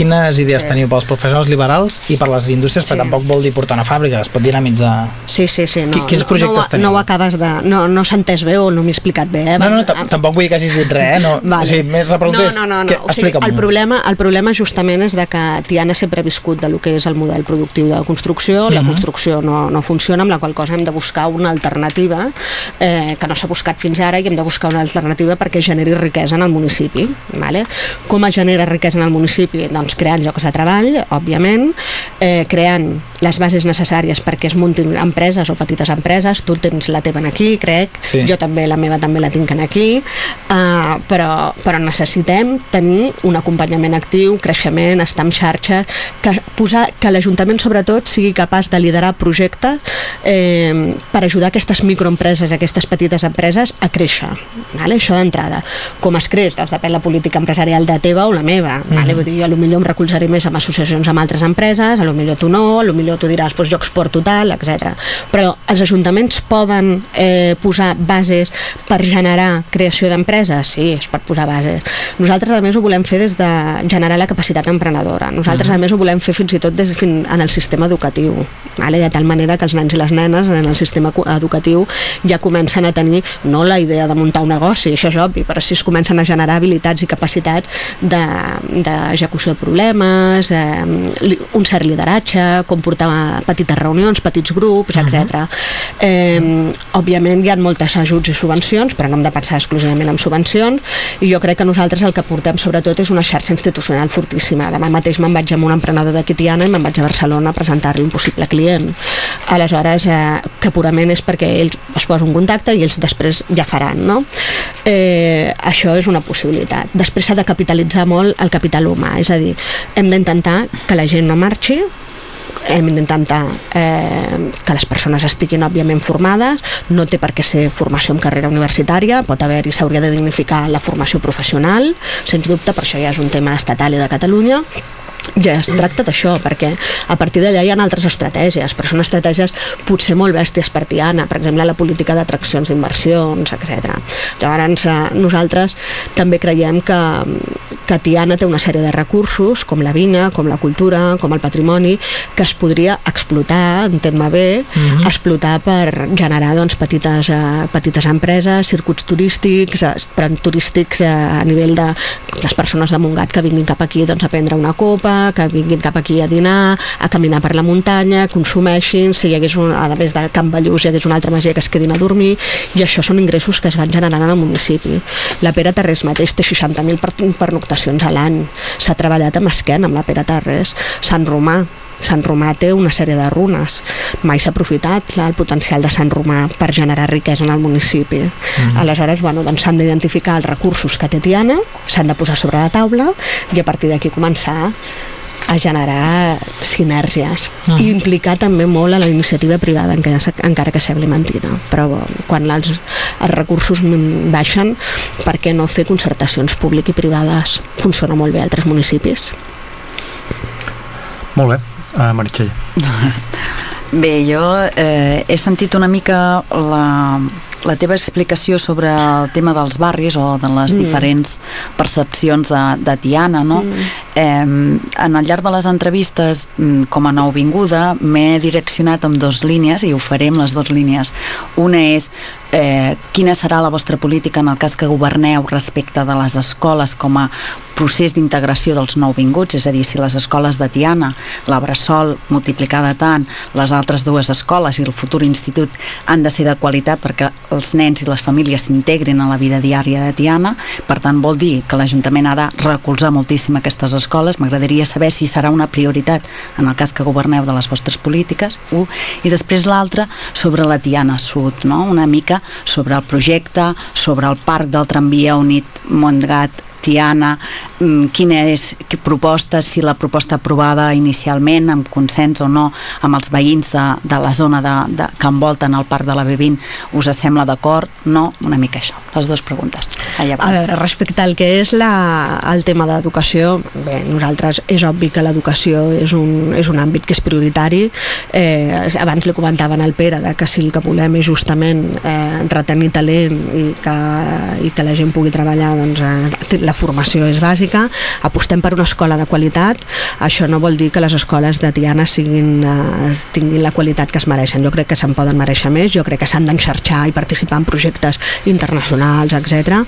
Quines idees Sí. teniu pels professionals liberals i per les indústries, sí. perquè tampoc vol dir portar una fàbrica, es pot dinamitzar... Sí, sí, sí. No, Qui- quins projectes no, no, teniu? no ho acabes de... No, no s'ha entès bé o no m'he explicat bé, eh? No, no, tam- tampoc vull dir que hagis dit res, eh? No, Vale. o sigui, més la pregunta no, és... no, no, no. Que, O sigui, el, problema, el problema justament és de que Tiana sempre ha viscut de lo que és el model productiu de la construcció, la Mhm. construcció no, no funciona, amb la qual cosa hem de buscar una alternativa eh, que no s'ha buscat fins ara i hem de buscar una alternativa perquè generi riquesa en el municipi. Vale? Com es genera riquesa en el municipi? Doncs doncs, creant llocs de treball, òbviament, eh, creant les bases necessàries perquè es muntin empreses o petites empreses, tu tens la teva aquí, crec, Sí. jo també la meva també la tinc aquí, uh, però, però necessitem tenir un acompanyament actiu, creixement, estar en xarxes, que, posar, que l'Ajuntament sobretot sigui capaç de liderar projectes eh, per ajudar aquestes microempreses, aquestes petites empreses a créixer. Vale? Això d'entrada. Com es creix? Doncs depèn la política empresarial de teva o la meva. Vale? Vull dir, jo potser em recolzaré més amb associacions amb altres empreses, a lo millor tu no, a lo millor tu diràs doncs jo exporto tal, etc. Però els ajuntaments poden eh, posar bases per generar creació d'empreses? Sí, es pot posar bases. Nosaltres, a més, ho volem fer des de generar la capacitat emprenedora. Nosaltres, a més, ho volem fer fins i tot des, fin, en el sistema educatiu, vale? de tal manera que els nens i les nenes en el sistema educatiu ja comencen a tenir, no la idea de muntar un negoci, això és obvi, però sí es comencen a generar habilitats i capacitats de- d'execució de, problemes, eh, un cert lideratge, com portar petites reunions, petits grups, etc. Eh, òbviament hi ha moltes ajuts i subvencions, però no hem de pensar exclusivament en subvencions, i jo crec que nosaltres el que portem sobretot és una xarxa institucional fortíssima. Demà mateix me'n vaig amb un emprenedor de Quitiana i me'n vaig a Barcelona a presentar-li un possible client. Aleshores, eh, que purament és perquè ells es posen en contacte i ells després ja faran, no? Eh, això és una possibilitat. Després s'ha de capitalitzar molt el capital humà, és a dir, hem d'intentar que la gent no marxi, hem d'intentar eh, que les persones estiguin òbviament formades, no té per què ser formació en carrera universitària, pot haver i s'hauria de dignificar la formació professional, sens dubte, per això ja és un tema estatal i de Catalunya, ja es tracta d'això, perquè a partir d'allà hi ha altres estratègies, però són estratègies potser molt bèsties per Tiana, per exemple la política d'atraccions d'inversions, etc. Llavors eh, nosaltres també creiem que, que Tiana té una sèrie de recursos, com la vinya, com la cultura, com el patrimoni, que es podria explotar, entén-me bé, explotar per generar doncs, petites, eh, petites empreses, circuits turístics, eh, turístics eh, a nivell de les persones de Montgat que vinguin cap aquí doncs, a prendre una copa, que vinguin cap aquí a dinar, a caminar per la muntanya, consumeixin, si hi hagués un, a més de Can Ballús hi hagués una altra masia que es quedin a dormir, i això són ingressos que es van generant en el municipi. La Pere Tarrés mateix té 60.000 per, pernoctacions a l'any. S'ha treballat amb esquena amb la Pere Tarrés. Sant Romà, Sant Romà té una sèrie de runes. Mai s'ha aprofitat el potencial de Sant Romà per generar riquesa en el municipi. Mm. Aleshores, bueno, doncs s'han d'identificar els recursos que té Tiana, s'han de posar sobre la taula i a partir d'aquí començar a generar sinergies Ah. i implicar també molt a la iniciativa privada encara, encara que sembli mentida però quan els, els recursos baixen per què no fer concertacions públic i privades funciona molt bé a altres municipis Molt bé, uh, Meritxell. (laughs) Bé, jo eh, he sentit una mica la, la teva explicació sobre el tema dels barris o de les mm. diferents percepcions de, de Tiana, no? Mm. Eh, en el llarg de les entrevistes, mm, com a nouvinguda, m'he direccionat amb dues línies i ho faré amb les dues línies. Una és eh, quina serà la vostra política en el cas que governeu respecte de les escoles com a procés d'integració dels nouvinguts, és a dir, si les escoles de Tiana, la Bressol multiplicada tant, les altres dues escoles i el futur institut han de ser de qualitat perquè els nens i les famílies s'integrin a la vida diària de Tiana, per tant vol dir que l'Ajuntament ha de recolzar moltíssim aquestes escoles, m'agradaria saber si serà una prioritat en el cas que governeu de les vostres polítiques, un, i després l'altra sobre la Tiana Sud, no? una mica sobre el projecte, sobre el parc del tramvia unit Montgat Tiana, mm, quina és que proposta, si la proposta aprovada inicialment, amb consens o no, amb els veïns de, de la zona de, de, que envolten el parc de la B20, us sembla d'acord? No? Una mica això, les dues preguntes. Allà A veure, respecte al que és la, el tema d'educació, bé, nosaltres és obvi que l'educació és, un, és un àmbit que és prioritari. Eh, abans li comentaven al Pere de que si el que volem és justament eh, retenir talent i que, i que la gent pugui treballar, doncs eh, la formació és bàsica. Apostem per una escola de qualitat. Això no vol dir que les escoles de Tiana siguin, eh, tinguin la qualitat que es mereixen. Jo crec que se'n poden mereixer més, jo crec que s'han d'enxarxar i participar en projectes internacionals, etc.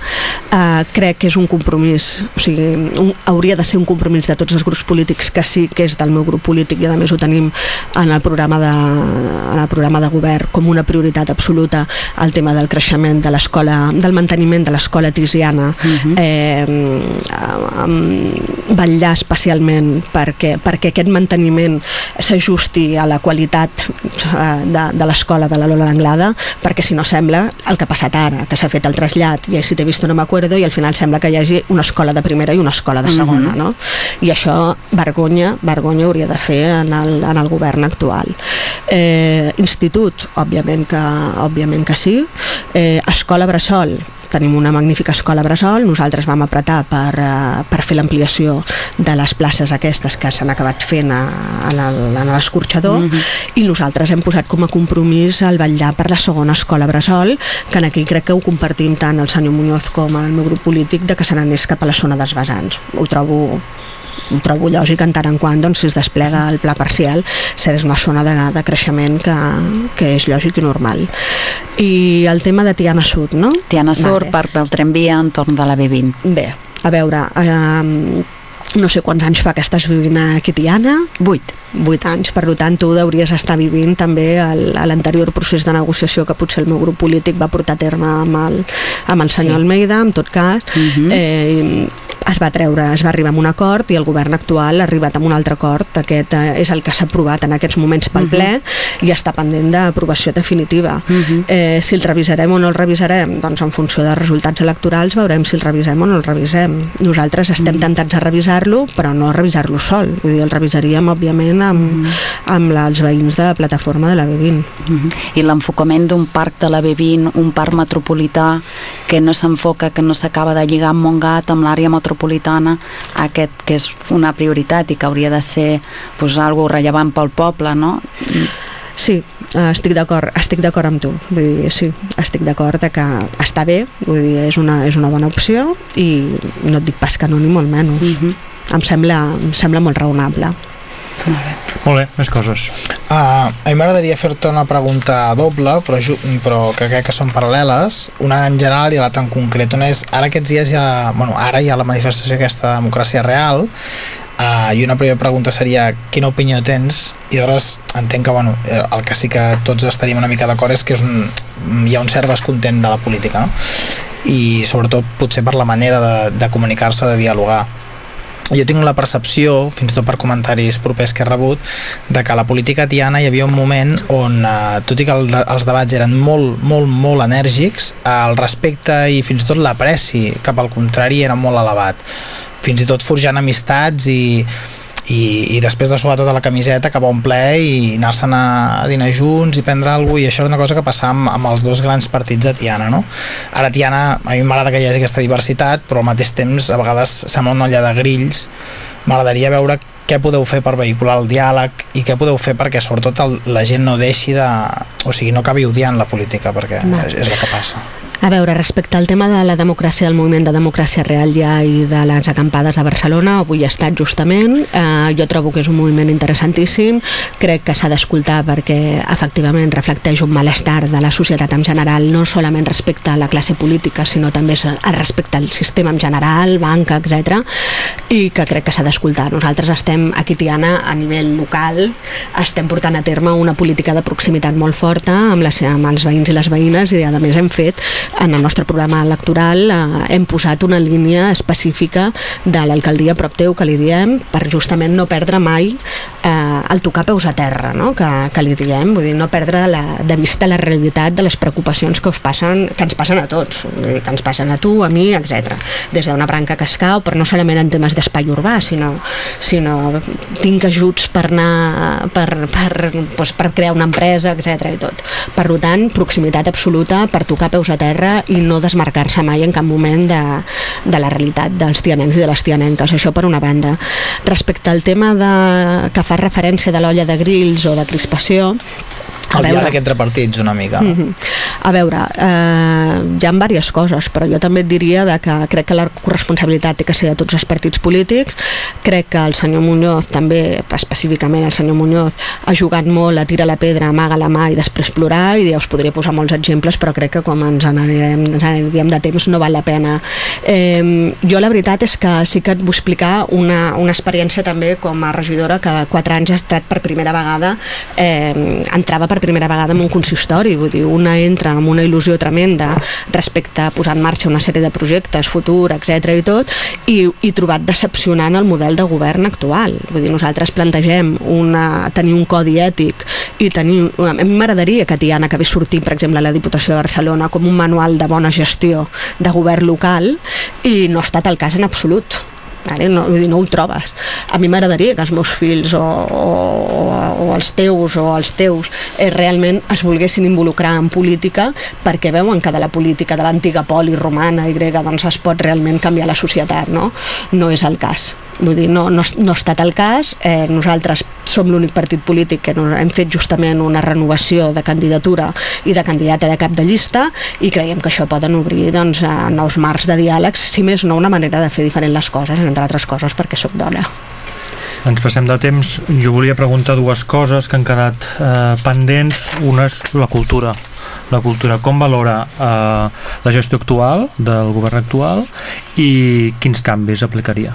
Uh, crec que és un compromís, o sigui, un, hauria de ser un compromís de tots els grups polítics, que sí que és del meu grup polític i a més ho tenim en el programa de, en el programa de govern com una prioritat absoluta el tema del creixement de l'escola, del manteniment de l'escola tisiana uh -huh. eh, amb vetllar especialment perquè, perquè aquest manteniment s'ajusti a la qualitat eh, de, de l'escola de la Lola Langlada, perquè si no sembla el que ha passat ara, que s'ha fet el trasllat i si t'he vist no m'acuerdo i al final sembla que hi hagi una escola de primera i una escola de segona, no? I això, vergonya, vergonya hauria de fer en el, en el govern actual. Eh, institut, òbviament que, òbviament que sí. Eh, escola Bressol, tenim una magnífica escola Bressol, nosaltres vam apretar per, eh, per fer l'ampliació de les places aquestes que s'han acabat fent a, a l'escorxador mm -hmm. i nosaltres hem posat com a compromís el vetllar per la segona escola Bressol, que en aquí crec que ho compartim tant el senyor Muñoz com el meu grup polític de que se n'anés cap a la zona dels vessants. Ho trobo ho trobo lògic en tant en quant doncs, si es desplega el pla parcial serà una zona de, de creixement que, que és lògic i normal i el tema de Tiana Sud no? Tiana Sur Vale. per pel tramvia entorn de la B20. Bé, a veure, eh, no sé quants anys fa que estàs vivint aquí Tiana. 8. 8 anys, per tant tu hauries estar vivint també l'anterior procés de negociació que potser el meu grup polític va portar a terme amb el, amb el senyor sí. Almeida, en tot cas Mhm. eh, es va treure, es va arribar a un acord i el govern actual ha arribat a un altre acord aquest eh, és el que s'ha aprovat en aquests moments pel ple i està pendent d'aprovació definitiva eh, si el revisarem o no el revisarem doncs en funció de resultats electorals veurem si el revisem o no el revisem nosaltres estem tentats a revisar-lo però no revisar-lo sol vull dir, el revisaríem òbviament amb, amb la, els veïns de la plataforma de la B20 Mhm. I l'enfocament d'un parc de la B20, un parc metropolità que no s'enfoca, que no s'acaba de lligar amb Montgat, amb l'àrea metropolitana, aquest que és una prioritat i que hauria de ser pues, algo rellevant pel poble, no? Sí, estic d'acord, estic d'acord amb tu. Vull dir, sí, estic d'acord de que està bé, vull dir, és una, és una bona opció i no et dic pas que no ni molt menys. Em, sembla, em sembla molt raonable. Molt bé, més coses. Uh, a mi m'agradaria fer-te una pregunta doble, però, però que crec que són paral·leles, una en general i l'altra en concret. Una és, ara aquests dies ja, bueno, ara hi ha la manifestació aquesta de democràcia real, uh, i una primera pregunta seria quina opinió tens? I llavors entenc que bueno, eh, el que sí que tots estaríem una mica d'acord és que és un, hi ha un cert descontent de la política, no? i sobretot potser per la manera de, de comunicar-se de dialogar jo tinc la percepció, fins i tot per comentaris propers que he rebut, de que a la política tiana hi havia un moment on, eh, tot i que el, els debats eren molt, molt, molt enèrgics, eh, el respecte i fins i tot l'apreci cap al contrari era molt elevat. Fins i tot forjant amistats i, i, i després de suar tota la camiseta cap a un ple i anar-se'n a, dinar junts i prendre alguna cosa i això era una cosa que passava amb, amb els dos grans partits de Tiana no? ara Tiana, a mi m'agrada que hi hagi aquesta diversitat però al mateix temps a vegades sembla una olla de grills m'agradaria veure què podeu fer per vehicular el diàleg i què podeu fer perquè sobretot el, la gent no deixi de... o sigui, no acabi odiant la política perquè Va. és, és el que passa A veure, respecte al tema de la democràcia, del moviment de democràcia real ja i de les acampades de Barcelona, avui he estat justament, eh, jo trobo que és un moviment interessantíssim, crec que s'ha d'escoltar perquè efectivament reflecteix un malestar de la societat en general, no solament respecte a la classe política, sinó també respecte al sistema en general, banca, etc i que crec que s'ha d'escoltar. Nosaltres estem aquí, Tiana, a nivell local, estem portant a terme una política de proximitat molt forta amb, les, amb els veïns i les veïnes i a més hem fet en el nostre programa electoral eh, hem posat una línia específica de l'alcaldia prop teu que li diem per justament no perdre mai eh, el tocar peus a terra no? que, que li diem, vull dir, no perdre la, de vista la realitat de les preocupacions que us passen, que ens passen a tots dir, que ens passen a tu, a mi, etc. des d'una branca que es cau, però no solament en temes d'espai urbà, sinó, sinó tinc ajuts per anar per, per, doncs, per crear una empresa, etc i tot. Per tant, proximitat absoluta per tocar peus a terra i no desmarcar-se mai en cap moment de, de la realitat dels tianencs i de les tianenques, això per una banda. Respecte al tema de, que fa referència de l'olla de grills o de crispació, a el veure- diàleg entre partits una mica Mhm. A veure, eh, hi ha diverses coses, però jo també et diria de que crec que la corresponsabilitat té que ser de tots els partits polítics. Crec que el senyor Muñoz, també específicament el senyor Muñoz, ha jugat molt a tirar la pedra, amaga la mà i després plorar, i ja us podria posar molts exemples, però crec que com ens anirem, ens anirem de temps no val la pena. Eh, jo la veritat és que sí que et vull explicar una, una experiència també com a regidora que quatre anys ha estat per primera vegada eh, entrava per primera vegada en un consistori, vull dir, una entra amb una il·lusió tremenda respecte a posar en marxa una sèrie de projectes, futur, etc i tot, i, i trobat decepcionant el model de govern actual. Vull dir, nosaltres plantegem una, tenir un codi ètic i tenir... A mi m'agradaria que Tiana acabés sortint, per exemple, a la Diputació de Barcelona com un manual de bona gestió de govern local i no ha estat el cas en absolut. Vale? No, vull dir, no ho trobes. A mi m'agradaria que els meus fills o, o, o, o els teus o els teus eh, realment es volguessin involucrar en política perquè veuen que de la política de l'antiga poli romana i grega doncs es pot realment canviar la societat, no? No és el cas. Vull dir, no, no, no ha estat el cas. Eh, nosaltres som l'únic partit polític que no, hem fet justament una renovació de candidatura i de candidata de cap de llista i creiem que això poden obrir doncs, a nous marcs de diàlegs, si més no una manera de fer diferent les coses, entre altres coses perquè sóc dona. Ens passem de temps. Jo volia preguntar dues coses que han quedat eh, pendents. Una és la cultura. La cultura, com valora eh, la gestió actual del govern actual i quins canvis aplicaria?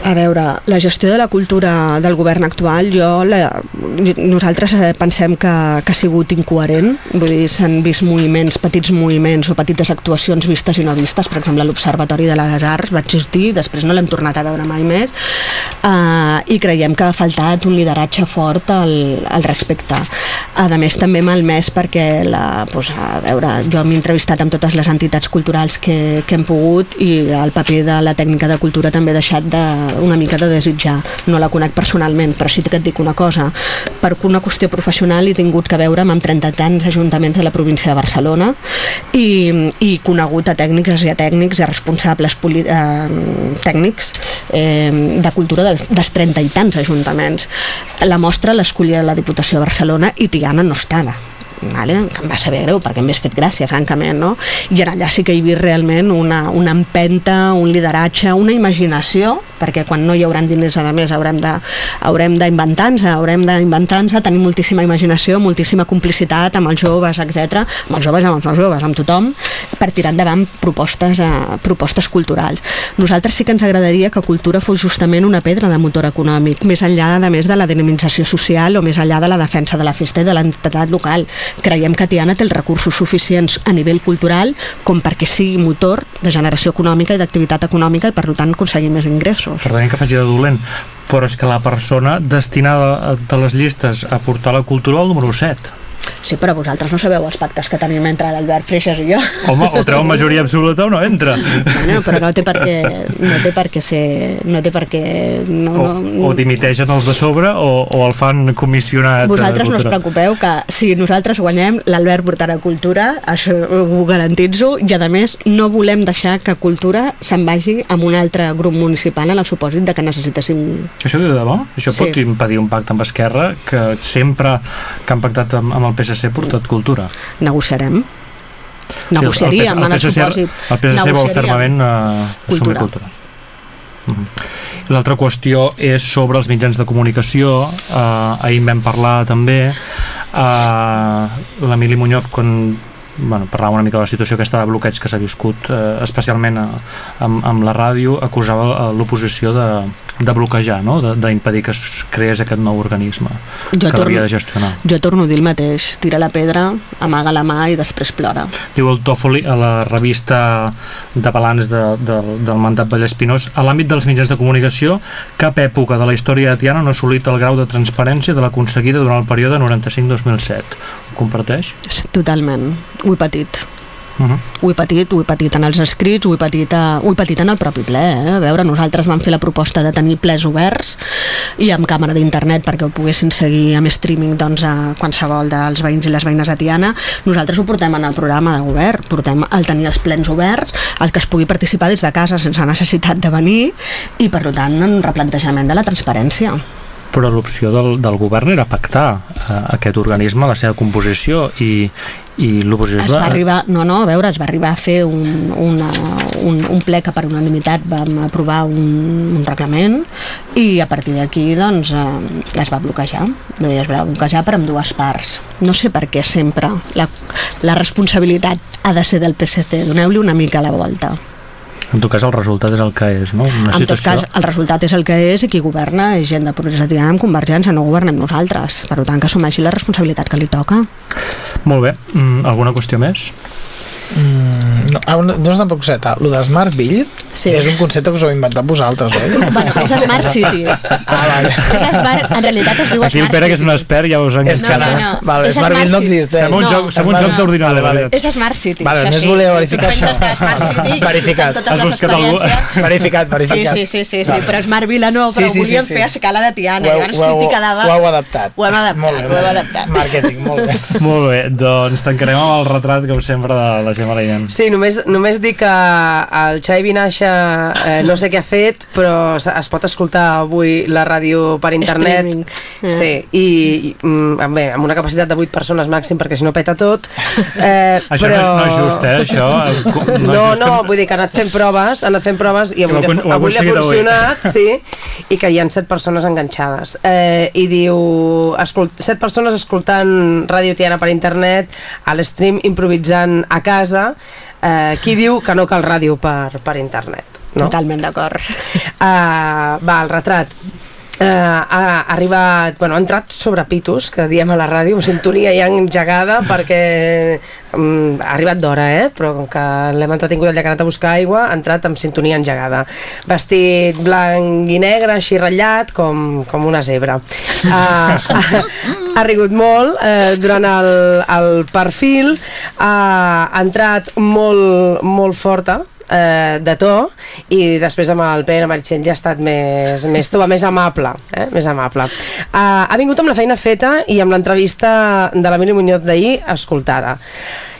A veure, la gestió de la cultura del govern actual, jo la, nosaltres eh, pensem que, que ha sigut incoherent, vull dir, s'han vist moviments, petits moviments o petites actuacions vistes i no vistes, per exemple l'Observatori de les Arts va existir, després no l'hem tornat a veure mai més, uh, i creiem que ha faltat un lideratge fort al, al respecte. A més, també malmès perquè, la, pues, a veure, jo m'he entrevistat amb totes les entitats culturals que, que hem pogut i el paper de la tècnica de cultura també ha deixat de, una mica de desitjar. No la conec personalment, però sí que et dic una cosa. Per una qüestió professional he tingut que veure amb 30 tants ajuntaments de la província de Barcelona i, i conegut a tècniques i a tècnics i a responsables eh, tècnics eh, de cultura dels, dels 30 i tants ajuntaments. La mostra l'escollia la Diputació de Barcelona i Tiana no estava vale? que em va saber greu perquè m'he fet gràcia francament no? i allà sí que hi havia realment una, una empenta, un lideratge una imaginació, perquè quan no hi haurà diners a més haurem de haurem d'inventar-nos, haurem d'inventar-nos tenir moltíssima imaginació, moltíssima complicitat amb els joves, etc. amb els joves, amb els joves, amb tothom per tirar endavant propostes, eh, propostes culturals. Nosaltres sí que ens agradaria que cultura fos justament una pedra de motor econòmic, més enllà de més de la dinamització social o més enllà de la defensa de la festa i de l'entitat local creiem que Tiana té els recursos suficients a nivell cultural com perquè sigui motor de generació econòmica i d'activitat econòmica i per tant aconseguir més ingressos. Perdoni que faci de dolent, però és que la persona destinada de les llistes a portar la cultura al número 7 Sí, però vosaltres no sabeu els pactes que tenim entre l'Albert Freixas i jo. Home, o treu majoria absoluta o no entra. Bueno, però no té per què, no té per què ser... No té per què... No, o, no, o dimiteixen els de sobre o, o el fan comissionat. Vosaltres no us preocupeu que si nosaltres guanyem, l'Albert portarà cultura, això ho garantitzo, i a més no volem deixar que cultura se'n vagi amb un altre grup municipal en el supòsit de que necessitéssim... Això de debò? Això sí. pot impedir un pacte amb Esquerra que sempre que han pactat amb, amb el PSC ha portat cultura. Negociarem. Negociaríem sí, el, el, el, PSC, en el supòsit. El PSC vol fermament uh, assumir cultura. Uh -huh. L'altra qüestió és sobre els mitjans de comunicació. Uh, ahir en vam parlar també. Uh, L'Emili Muñoz, quan bueno, parlava una mica de la situació aquesta de bloqueig que s'ha viscut eh, especialment a, amb, amb la ràdio acusava l'oposició de, de bloquejar, no? d'impedir que es creés aquest nou organisme jo que l'havia de gestionar. Jo torno a dir el mateix, tira la pedra, amaga la mà i després plora. Diu el Toffoli a la revista de balanç de, de, del mandat Vallespinós a l'àmbit dels mitjans de comunicació cap època de la història de Tiana no ha assolit el grau de transparència de l'aconseguida durant el període 95-2007. Comparteix? Totalment ho he patit. Uh -huh. Ho he patit, ho he patit en els escrits, ho he patit, a, ho he patit en el propi ple. Eh? A veure, nosaltres vam fer la proposta de tenir plens oberts i amb càmera d'internet perquè ho poguessin seguir amb streaming doncs, a qualsevol dels veïns i les veïnes de Tiana. Nosaltres ho portem en el programa de govern, portem el tenir els plens oberts, el que es pugui participar des de casa sense necessitat de venir i, per tant, un replantejament de la transparència però l'opció del, del govern era pactar eh, aquest organisme, la seva composició i, i l'oposició... Es va arribar, no, no, a veure, es va arribar a fer un, una, un, un ple que per unanimitat vam aprovar un, un reglament i a partir d'aquí doncs eh, es va bloquejar. Es va bloquejar per amb dues parts. No sé per què sempre la, la responsabilitat ha de ser del PSC doneu-li una mica la volta En tot cas, el resultat és el que és, no? Una En tot situació... cas, el resultat és el que és i qui governa és gent de Progrés de Tiana amb Convergència, no governem nosaltres. Per tant, que assumeixi la responsabilitat que li toca. Molt bé. Mm, alguna qüestió més? Mm, no, ah, una, no és una coseta. Lo de Smartville Sí. és un concepte que us heu inventat vosaltres, oi? Bueno, és Smart (laughs) City. Ah, vale. És Smart, en realitat es diu Aquí el Smart Pere, que és City. un expert, ja us ha És que enganxat. no, no, no. no. Vale, no Smart City. existeix. Sembla un No, joc, sembla un Smart- joc d'ordinador. Vale, vale. És Smart City. Vale, només sí. volia verificar això. Smart City... (laughs) Verificat. Has buscat algú- experiències- Verificat, Sí, verificat. sí, sí, sí, sí Vale. però Smart Vila no, Sí, però sí, sí, volíem sí. fer a escala de Tiana, Ho llavors ho City quedava... ho heu adaptat. Ho hem adaptat, Molt bé, ho hem adaptat. Màrqueting, molt bé. Molt bé, doncs tancarem amb el retrat, com sempre, de la Gemma Leyen. Sí, només, només dic que el Xavi Vinaixa eh, no sé què ha fet, però es, es pot escoltar avui la ràdio per internet. Streaming. Sí, i, i mm, bé, amb una capacitat de 8 persones màxim, perquè si no peta tot. Eh, Això però... no, no és just, eh, això. No, No, just no, vull dir que ha anat fent proves, ha anat fent proves i avui, ho ho avui li ha aconseguit avui. funcionat, sí, i que hi ha set persones enganxades. Eh, I diu, escolt, set persones escoltant Ràdio Tiana per internet, a l'stream improvisant a casa, eh, qui diu que no cal ràdio per, per internet? No? Totalment d'acord. Uh, va, el retrat. Uh, ha arribat, bueno, ha entrat sobre pitos, que diem a la ràdio, amb sintonia ja engegada, perquè um, ha arribat d'hora, eh? però com que l'hem entretingut allà que ha anat a buscar aigua, ha entrat amb sintonia engegada. Vestit blanc i negre, així ratllat, com, com una zebra. Uh, ha, (laughs) ha rigut molt eh, durant el, el perfil, ha, ha entrat molt, molt forta, eh, de to i després amb el Pere Meritxell ja ha estat més, més tova, més amable eh? més amable uh, ha vingut amb la feina feta i amb l'entrevista de l'Emili Muñoz d'ahir escoltada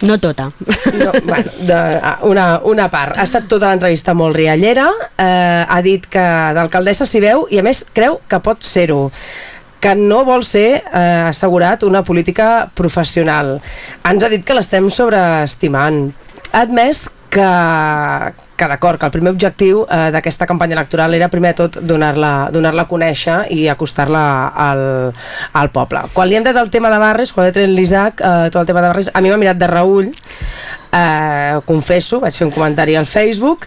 No tota. no, bueno, de, ah, una, una part. Ha estat tota l'entrevista molt riallera, eh, ha dit que d'alcaldessa s'hi veu i a més creu que pot ser-ho que no vol ser eh, assegurat una política professional. Ens ha dit que l'estem sobreestimant. Ha admès que, que d'acord, que el primer objectiu eh, d'aquesta campanya electoral era primer de tot donar-la donar a conèixer i acostar-la al, al poble. Quan li hem dit el tema de barris, quan he tret l'Isaac, eh, tot el tema de barris, a mi m'ha mirat de reull, eh, confesso, vaig fer un comentari al Facebook,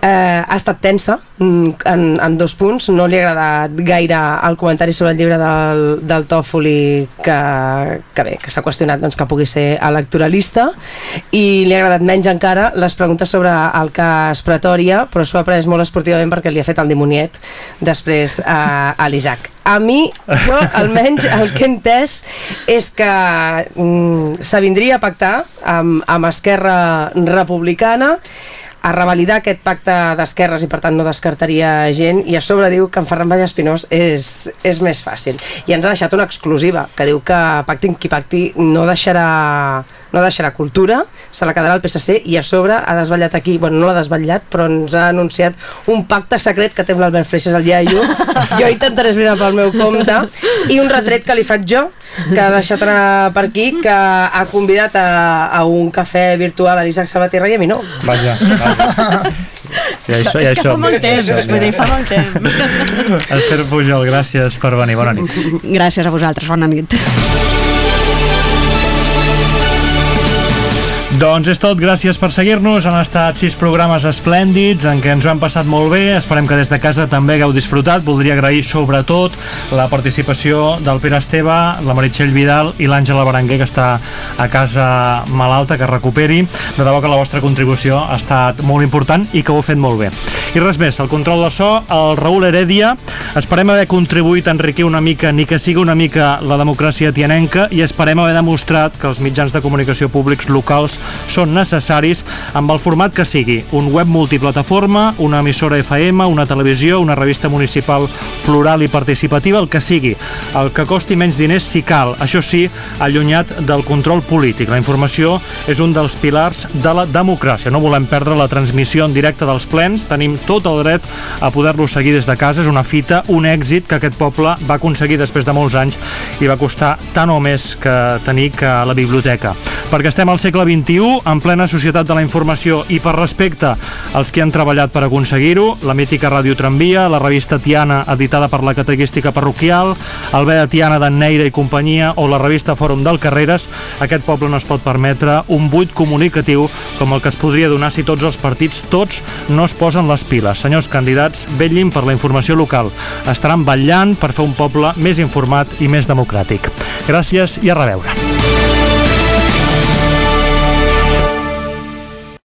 eh, ha estat tensa mm, en, en dos punts, no li ha agradat gaire el comentari sobre el llibre del, del Tòfoli que, que bé, que s'ha qüestionat doncs, que pugui ser electoralista. I li ha agradat menys encara les preguntes sobre el cas Pretòria, però s'ho ha pres molt esportivament perquè li ha fet el dimoniet després a, a l'Isaac. A mi, jo, (laughs) almenys, el que he entès és que mm, s'avindria a pactar amb, amb Esquerra Republicana a revalidar aquest pacte d'esquerres i per tant no descartaria gent. I a sobre diu que en Ferran Vallespinós és, és més fàcil. I ens ha deixat una exclusiva que diu que pactin qui pacti no deixarà no deixarà cultura, se la quedarà el PSC i a sobre ha desvetllat aquí, bueno no l'ha desvetllat però ens ha anunciat un pacte secret que té amb l'Albert Freixas al iaio (laughs) jo intentaré esbrinar pel meu compte i un retret que li faig jo que ha deixat anar per aquí que ha convidat a, a un cafè virtual a l'Isaac Sabaterra i a mi no Vaja, vaja. Ja hi, so, ja hi és que fa molt temps, Ja, vull dir, fa molt temps. Esther Pujol, gràcies per venir. Bona nit. Gràcies a vosaltres, bona nit. Doncs és tot, gràcies per seguir-nos. Han estat sis programes esplèndids en què ens ho hem passat molt bé. Esperem que des de casa també hagueu disfrutat. Voldria agrair sobretot la participació del Pere Esteve, la Meritxell Vidal i l'Àngela Berenguer, que està a casa malalta, que recuperi. De debò que la vostra contribució ha estat molt important i que ho heu fet molt bé. I res més, el control de so, el Raül Heredia. Esperem haver contribuït a enriquir una mica, ni que sigui una mica, la democràcia tianenca i esperem haver demostrat que els mitjans de comunicació públics locals són necessaris amb el format que sigui, un web multiplataforma, una emissora FM, una televisió, una revista municipal plural i participativa, el que sigui, el que costi menys diners si cal, això sí, allunyat del control polític. La informació és un dels pilars de la democràcia. No volem perdre la transmissió en directe dels plens, tenim tot el dret a poder-lo seguir des de casa, és una fita, un èxit que aquest poble va aconseguir després de molts anys i va costar tant o més que tenir que la biblioteca. perquè estem al segle XXI, en plena societat de la informació i per respecte als que han treballat per aconseguir-ho, la mítica Ràdio Tramvia, la revista Tiana, editada per la Catequística Parroquial, el Beda Tiana d'en Neira i companyia o la revista Fòrum del Carreres, aquest poble no es pot permetre un buit comunicatiu com el que es podria donar si tots els partits, tots, no es posen les piles. Senyors candidats, vetllin per la informació local. Estaran vetllant per fer un poble més informat i més democràtic. Gràcies i a reveure.